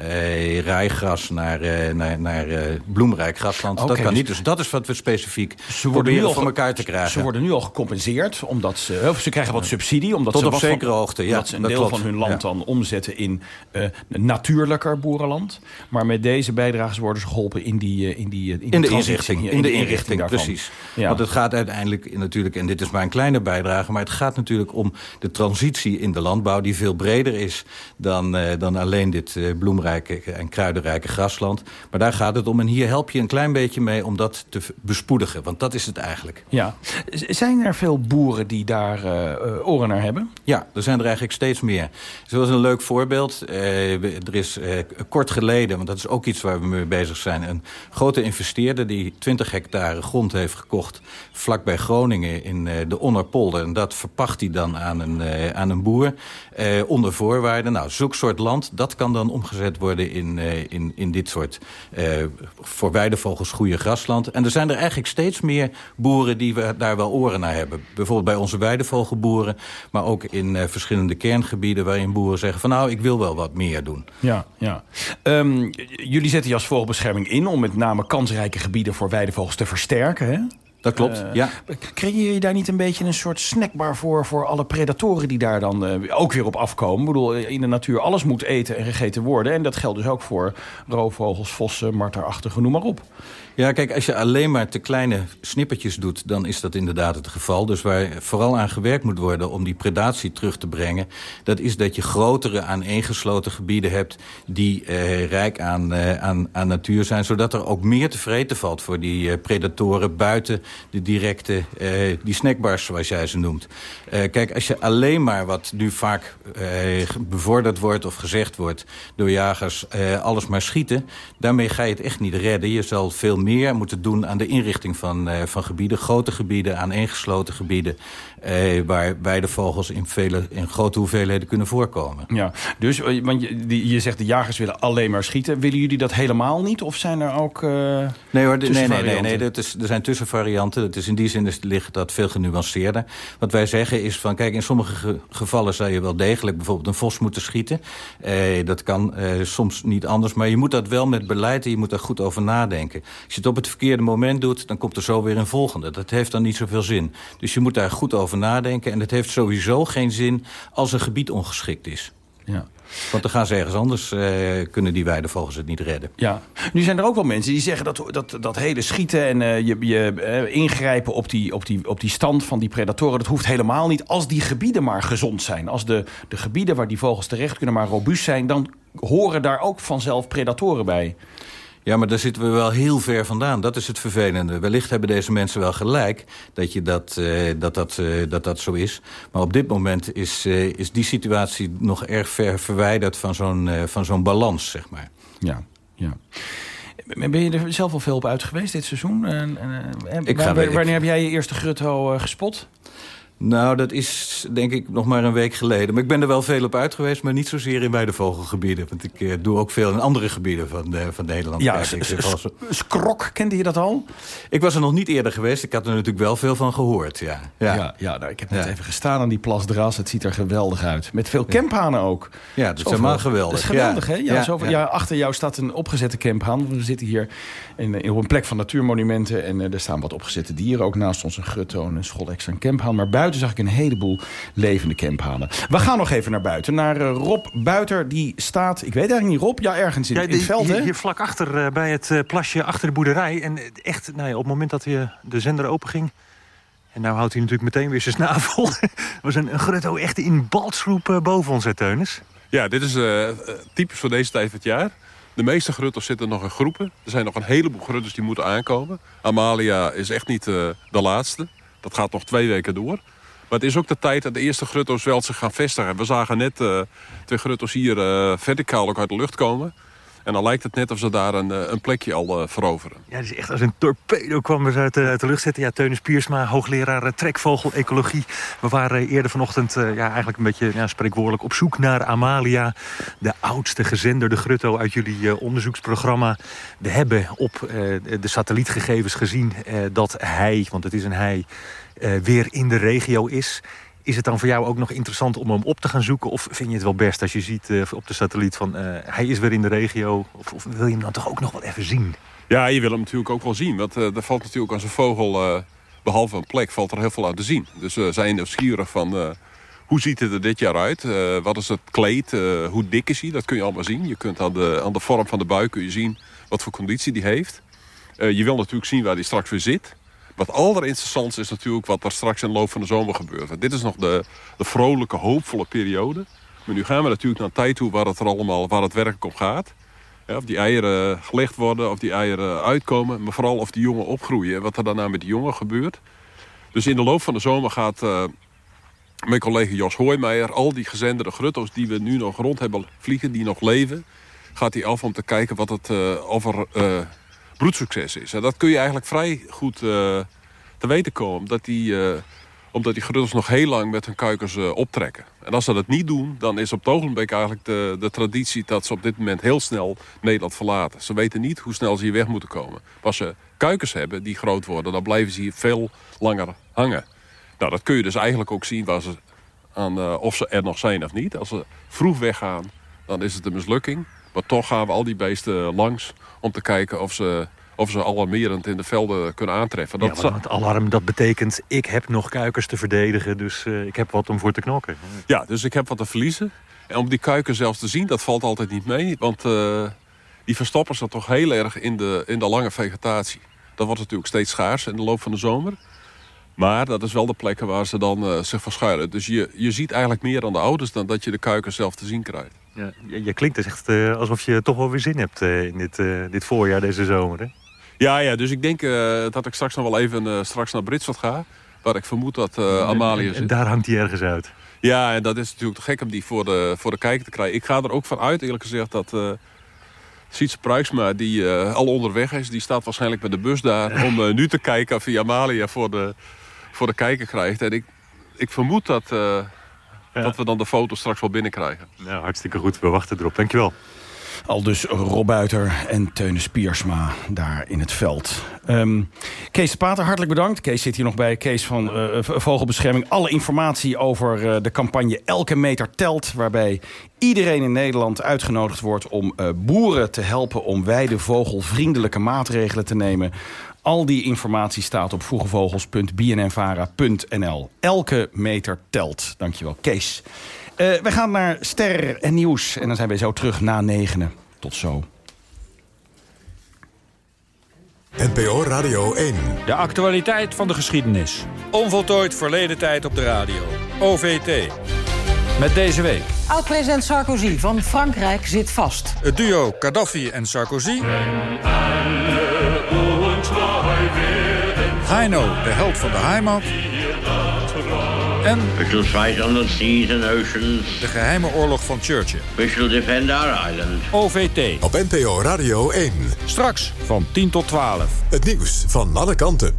rijgras naar, naar, naar bloemrijk grasland, dat kan dus niet. Dus dat is wat we specifiek ze al van elkaar te krijgen. Ze worden nu al gecompenseerd, omdat ze ze krijgen wat subsidie. Omdat Tot ze op zekere hoogte, ja. Omdat ze een deel van hun land dan omzetten in uh, natuurlijker boerenland. Maar met deze bijdrages worden ze geholpen in die, in die, in, in de inrichting. In, de inrichting, precies. Ja. Want het gaat uiteindelijk natuurlijk, en dit is maar een kleine bijdrage... maar het gaat natuurlijk om de transitie in de landbouw... die veel breder is dan, dan alleen dit bloemrijke en kruidenrijke grasland. Maar daar gaat het om. En hier help je een klein beetje mee om dat te bespoedigen. Want dat is het eigenlijk. Ja. Zijn er veel boeren die daar uh, oren naar hebben? Ja, er zijn er eigenlijk steeds meer. Zoals een leuk voorbeeld. Uh, er is uh, kort geleden, want dat is ook iets waar we mee bezig zijn... een grote investeerder die 20 hectare grond heeft gekocht... vlakbij Groningen in de Onnerpolder. En dat verpacht hij dan aan een, aan een boer onder voorwaarden. Nou, zulk soort land, dat kan dan omgezet worden in, in, in dit soort... voor weidevogels goede grasland. En er zijn er eigenlijk steeds meer boeren die we daar wel oren naar hebben. Bijvoorbeeld bij onze weidevogels boeren, Maar ook in uh, verschillende kerngebieden waarin boeren zeggen van nou, ik wil wel wat meer doen. Ja, ja. Um, jullie zetten als vogelbescherming in om met name kansrijke gebieden voor weidevogels te versterken. Hè? Dat klopt, uh, ja. Creëer je daar niet een beetje een soort snackbar voor... voor alle predatoren die daar dan uh, ook weer op afkomen? Ik bedoel, in de natuur alles moet eten en gegeten worden. En dat geldt dus ook voor roofvogels, vossen, marterachtige, noem maar op. Ja, kijk, als je alleen maar te kleine snippertjes doet... dan is dat inderdaad het geval. Dus waar vooral aan gewerkt moet worden om die predatie terug te brengen... dat is dat je grotere aaneengesloten gebieden hebt... die eh, rijk aan, eh, aan, aan natuur zijn... zodat er ook meer te vreten valt voor die eh, predatoren... buiten de directe, eh, die snackbars zoals jij ze noemt. Eh, kijk, als je alleen maar wat nu vaak eh, bevorderd wordt of gezegd wordt... door jagers, alles maar schieten... daarmee ga je het echt niet redden. Je zal veel meer moeten doen aan de inrichting van, uh, van gebieden. Grote gebieden, aaneengesloten gebieden. Uh, waar weidevogels in, vele, in grote hoeveelheden kunnen voorkomen. Ja, dus eh, want je, je zegt de jagers willen alleen maar schieten. Willen jullie dat helemaal niet? Of zijn er ook uh, nee, hoor, nee, nee, nee, nee, dat is, er zijn tussenvarianten. Het is in die zin is, ligt dat veel genuanceerder. Wat wij zeggen is van, kijk, in sommige gevallen zou je wel degelijk bijvoorbeeld een vos moeten schieten. Uh, dat kan uh, soms niet anders, maar je moet dat wel met beleid en je moet daar goed over nadenken. Als je het op het verkeerde moment doet, dan komt er zo weer een volgende. Dat heeft dan niet zoveel zin. Dus je moet daar goed over nadenken. En het heeft sowieso geen zin als een gebied ongeschikt is. Ja. Want dan gaan ze ergens anders, uh, kunnen die weidevogels het niet redden. Ja. Nu zijn er ook wel mensen die zeggen dat, dat, dat hele schieten... en uh, je, je uh, ingrijpen op die, op, die, op die stand van die predatoren... dat hoeft helemaal niet als die gebieden maar gezond zijn. Als de, de gebieden waar die vogels terecht kunnen maar robuust zijn... dan horen daar ook vanzelf predatoren bij. Ja, maar daar zitten we wel heel ver vandaan. Dat is het vervelende. Wellicht hebben deze mensen wel gelijk dat je dat, uh, dat, dat, uh, dat, dat zo is. Maar op dit moment is, uh, is die situatie nog erg ver verwijderd van zo'n van zo'n balans, zeg maar. Ja, ja. Ben je er zelf al veel op uit geweest dit seizoen? En, en, ik ga, wanneer ik... heb jij je eerste grutto gespot? Nou, dat is denk ik nog maar een week geleden. Maar ik ben er wel veel op uit geweest, maar niet zozeer in weidevogelgebieden. Want ik uh, doe ook veel in andere gebieden van, uh, van Nederland. Ja, Skrok, kende je dat al? Ik was er nog niet eerder geweest. Ik had er natuurlijk wel veel van gehoord, ja. Ja, ja, ja nou, ik heb net ja. even gestaan aan die Plas Dras. Het ziet er geweldig uit. Met veel camphanen ook. Ja, dat is helemaal geweldig. Dat is geweldig, hè? Ja, zo, ja, achter jou staat een opgezette camphaan. We zitten hier in, in, op een plek van natuurmonumenten. En uh, er staan wat opgezette dieren. Ook naast ons een grutto en een scholex en camphaan. Maar buiten zag ik een heleboel levende camphanen. We gaan nog even naar buiten. Naar uh, Rob Buiter. Die staat, ik weet eigenlijk niet Rob, ja ergens in, ja, in het veld. Hier, hier vlak achter uh, bij het uh, plasje achter de boerderij. En echt, nou ja, op het moment dat we de zender openging... En nou houdt hij natuurlijk meteen weer zijn snavel. Er was een, een grutto echt in balsgroep boven ons, Teunis. Ja, dit is uh, typisch voor deze tijd van het jaar. De meeste gruttels zitten nog in groepen. Er zijn nog een heleboel gruttels die moeten aankomen. Amalia is echt niet uh, de laatste. Dat gaat nog twee weken door. Maar het is ook de tijd dat de eerste grutto's wel zich gaan vestigen. We zagen net uh, twee grutto's hier verticaal ook uit de lucht komen. En dan lijkt het net of ze daar een, eh, een plekje al uh, veroveren. Ja, is echt als een torpedo kwam ze uit, uit, de lucht zetten. Ja, Teunis Piersma, hoogleraar eh, trekvogel-ecologie. We waren eerder vanochtend ja, eigenlijk een beetje ja, spreekwoordelijk op zoek naar Amalia. De oudste gezenderde grutto uit jullie onderzoeksprogramma. We hebben op de satellietgegevens gezien dat hij, want het is een hij, weer in de regio is. Is het dan voor jou ook nog interessant om hem op te gaan zoeken? Of vind je het wel best als je ziet uh, op de satelliet van uh, hij is weer in de regio? Of, wil je hem dan toch ook nog wel even zien? Ja, je wil hem natuurlijk ook wel zien. Want uh, er valt natuurlijk als een vogel, behalve een plek, valt er heel veel aan te zien. Dus we zijn nieuwsgierig van hoe ziet het er dit jaar uit? wat is het kleed? hoe dik is hij? Dat kun je allemaal zien. Je kunt aan de, aan de vorm van de buik kun je zien wat voor conditie die heeft. je wil natuurlijk zien waar hij straks weer zit. Wat allerinteressant is natuurlijk wat er straks in de loop van de zomer gebeurt. Dit is nog de, de vrolijke, hoopvolle periode. Maar nu gaan we natuurlijk naar een tijd toe waar het, er allemaal, waar het werkelijk op gaat. Of die eieren gelegd worden, of die eieren uitkomen. Maar vooral of die jongen opgroeien en wat er daarna met die jongen gebeurt. Dus in de loop van de zomer gaat uh, mijn collega Jos Hooimeijer... al die gezenderde grutto's die we nu nog rond hebben vliegen, die nog leven... gaat hij af om te kijken wat het, uh, of er uh, broedsucces is. En dat kun je eigenlijk vrij goed uh, te weten komen. Omdat die, uh, omdat die gruttels nog heel lang met hun kuikens uh, optrekken. En als ze dat niet doen, dan is op het ogenblik eigenlijk de, de traditie... dat ze op dit moment heel snel Nederland verlaten. Ze weten niet hoe snel ze hier weg moeten komen. Als ze kuikens hebben die groot worden, dan blijven ze hier veel langer hangen. Nou, dat kun je dus eigenlijk ook zien waar ze aan, of ze er nog zijn of niet. Als ze vroeg weggaan, dan is het een mislukking. Maar toch gaan we al die beesten langs om te kijken of ze, of ze alarmerend in de velden kunnen aantreffen. Dat ja, alarm dat betekent, ik heb nog kuikens te verdedigen, dus uh, ik heb wat om voor te knokken. Ja, dus ik heb wat te verliezen. En om die kuikens zelfs te zien, dat valt altijd niet mee. Want uh, die verstoppen ze toch heel erg in de, in de lange vegetatie. Dat wordt natuurlijk steeds schaars in de loop van de zomer. Maar dat is wel de plekken waar ze dan uh, zich verschuilen. Dus je, je ziet eigenlijk meer aan de ouders dan dat je de kuikens zelf te zien krijgt. Ja, je, klinkt dus echt uh, alsof je toch wel weer zin hebt uh, in dit, uh, dit voorjaar, deze zomer. Hè? Ja, ja, dus ik denk dat ik straks nog wel even straks naar Britsveld ga. Waar ik vermoed dat Amalia zit. En daar hangt hij ergens uit. Ja, en dat is natuurlijk te gek om die voor de, voor de kijker te krijgen. Ik ga er ook van uit, eerlijk gezegd, dat... Sietse Pruiksma, die al onderweg is, die staat waarschijnlijk met de bus daar... om nu te kijken of hij Amalia voor de, voor de kijker krijgt. En ik, ik vermoed dat. Dat we dan de foto straks wel binnenkrijgen. Nou, hartstikke goed. We wachten erop. Dankjewel. Al dus Rob Buiter en Teune Spiersma daar in het veld. Um, Kees de Pater, hartelijk bedankt. Kees zit hier nog bij. Kees van uh, Vogelbescherming. Alle informatie over uh, de campagne Elke Meter Telt... waarbij iedereen in Nederland uitgenodigd wordt om uh, boeren te helpen... om weidevogelvriendelijke maatregelen te nemen... Al die informatie staat op vroegevogels.bnnvara.nl. Elke meter telt. Dankjewel, Kees. Uh, we gaan naar Ster en Nieuws. En dan zijn we zo terug na negenen. Tot zo. NPO Radio 1. De actualiteit van de geschiedenis. Onvoltooid verleden tijd op de radio. OVT. Met deze week. Oud-president Sarkozy van Frankrijk zit vast. Het duo Gaddafi en Sarkozy. Heino, de held van de heimat. En We shall fight on the seas and oceans. de geheime oorlog van Churchill. We shall defend our island. OVT. Op NPO Radio 1. Straks van 10 tot 12. Het nieuws van alle kanten.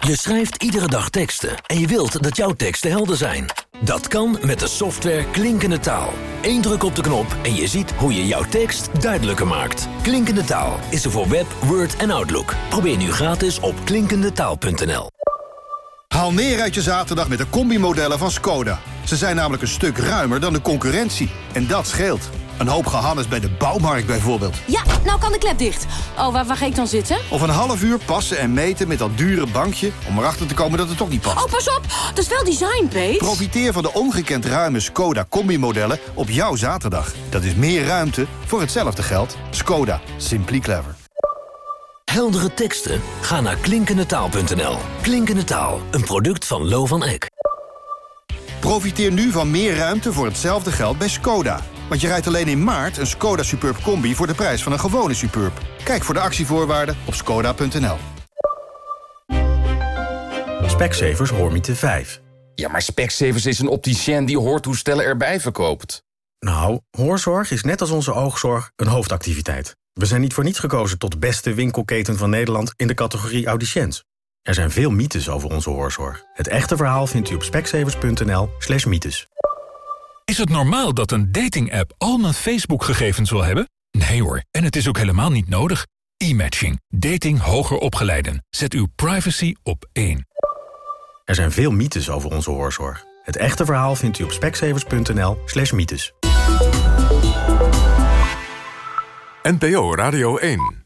Je schrijft iedere dag teksten en je wilt dat jouw teksten helder zijn. Dat kan met de software Klinkende Taal. Eén druk op de knop en je ziet hoe je jouw tekst duidelijker maakt. Klinkende Taal is er voor Web, Word en Outlook. Probeer nu gratis op klinkendetaal.nl. Haal neer uit je zaterdag met de combimodellen van Skoda. Ze zijn namelijk een stuk ruimer dan de concurrentie. En dat scheelt. Een hoop gehannes bij de bouwmarkt bijvoorbeeld. Ja, nou kan de klep dicht. Oh, waar, waar ga ik dan zitten? Of een half uur passen en meten met dat dure bankje... om erachter te komen dat het toch niet past. Oh, pas op! Dat is wel design, Pete. Profiteer van de ongekend ruime Skoda Combi-modellen op jouw zaterdag. Dat is meer ruimte voor hetzelfde geld. Skoda. Simply clever. Heldere teksten? Ga naar klinkendetaal.nl. Klinkende Taal, een product van Lo van Eck. Profiteer nu van meer ruimte voor hetzelfde geld bij Skoda. Want je rijdt alleen in maart een Skoda Superb Combi voor de prijs van een gewone Superb. Kijk voor de actievoorwaarden op skoda.nl. Specsavers Hoormiete 5. Ja, maar Specsavers is een opticien die hoortoestellen erbij verkoopt. Nou, hoorzorg is net als onze oogzorg een hoofdactiviteit. We zijn niet voor niets gekozen tot beste winkelketen van Nederland in de categorie audiciënt. Er zijn veel mythes over onze hoorzorg. Het echte verhaal vindt u op specsavers.nl slash mythes. Is het normaal dat een dating-app al mijn Facebook-gegevens wil hebben? Nee hoor, en het is ook helemaal niet nodig. E-matching. Dating hoger opgeleiden. Zet uw privacy op één. Er zijn veel mythes over onze hoorzorg. Het echte verhaal vindt u op specsavers.nl slash mythes. NPO Radio 1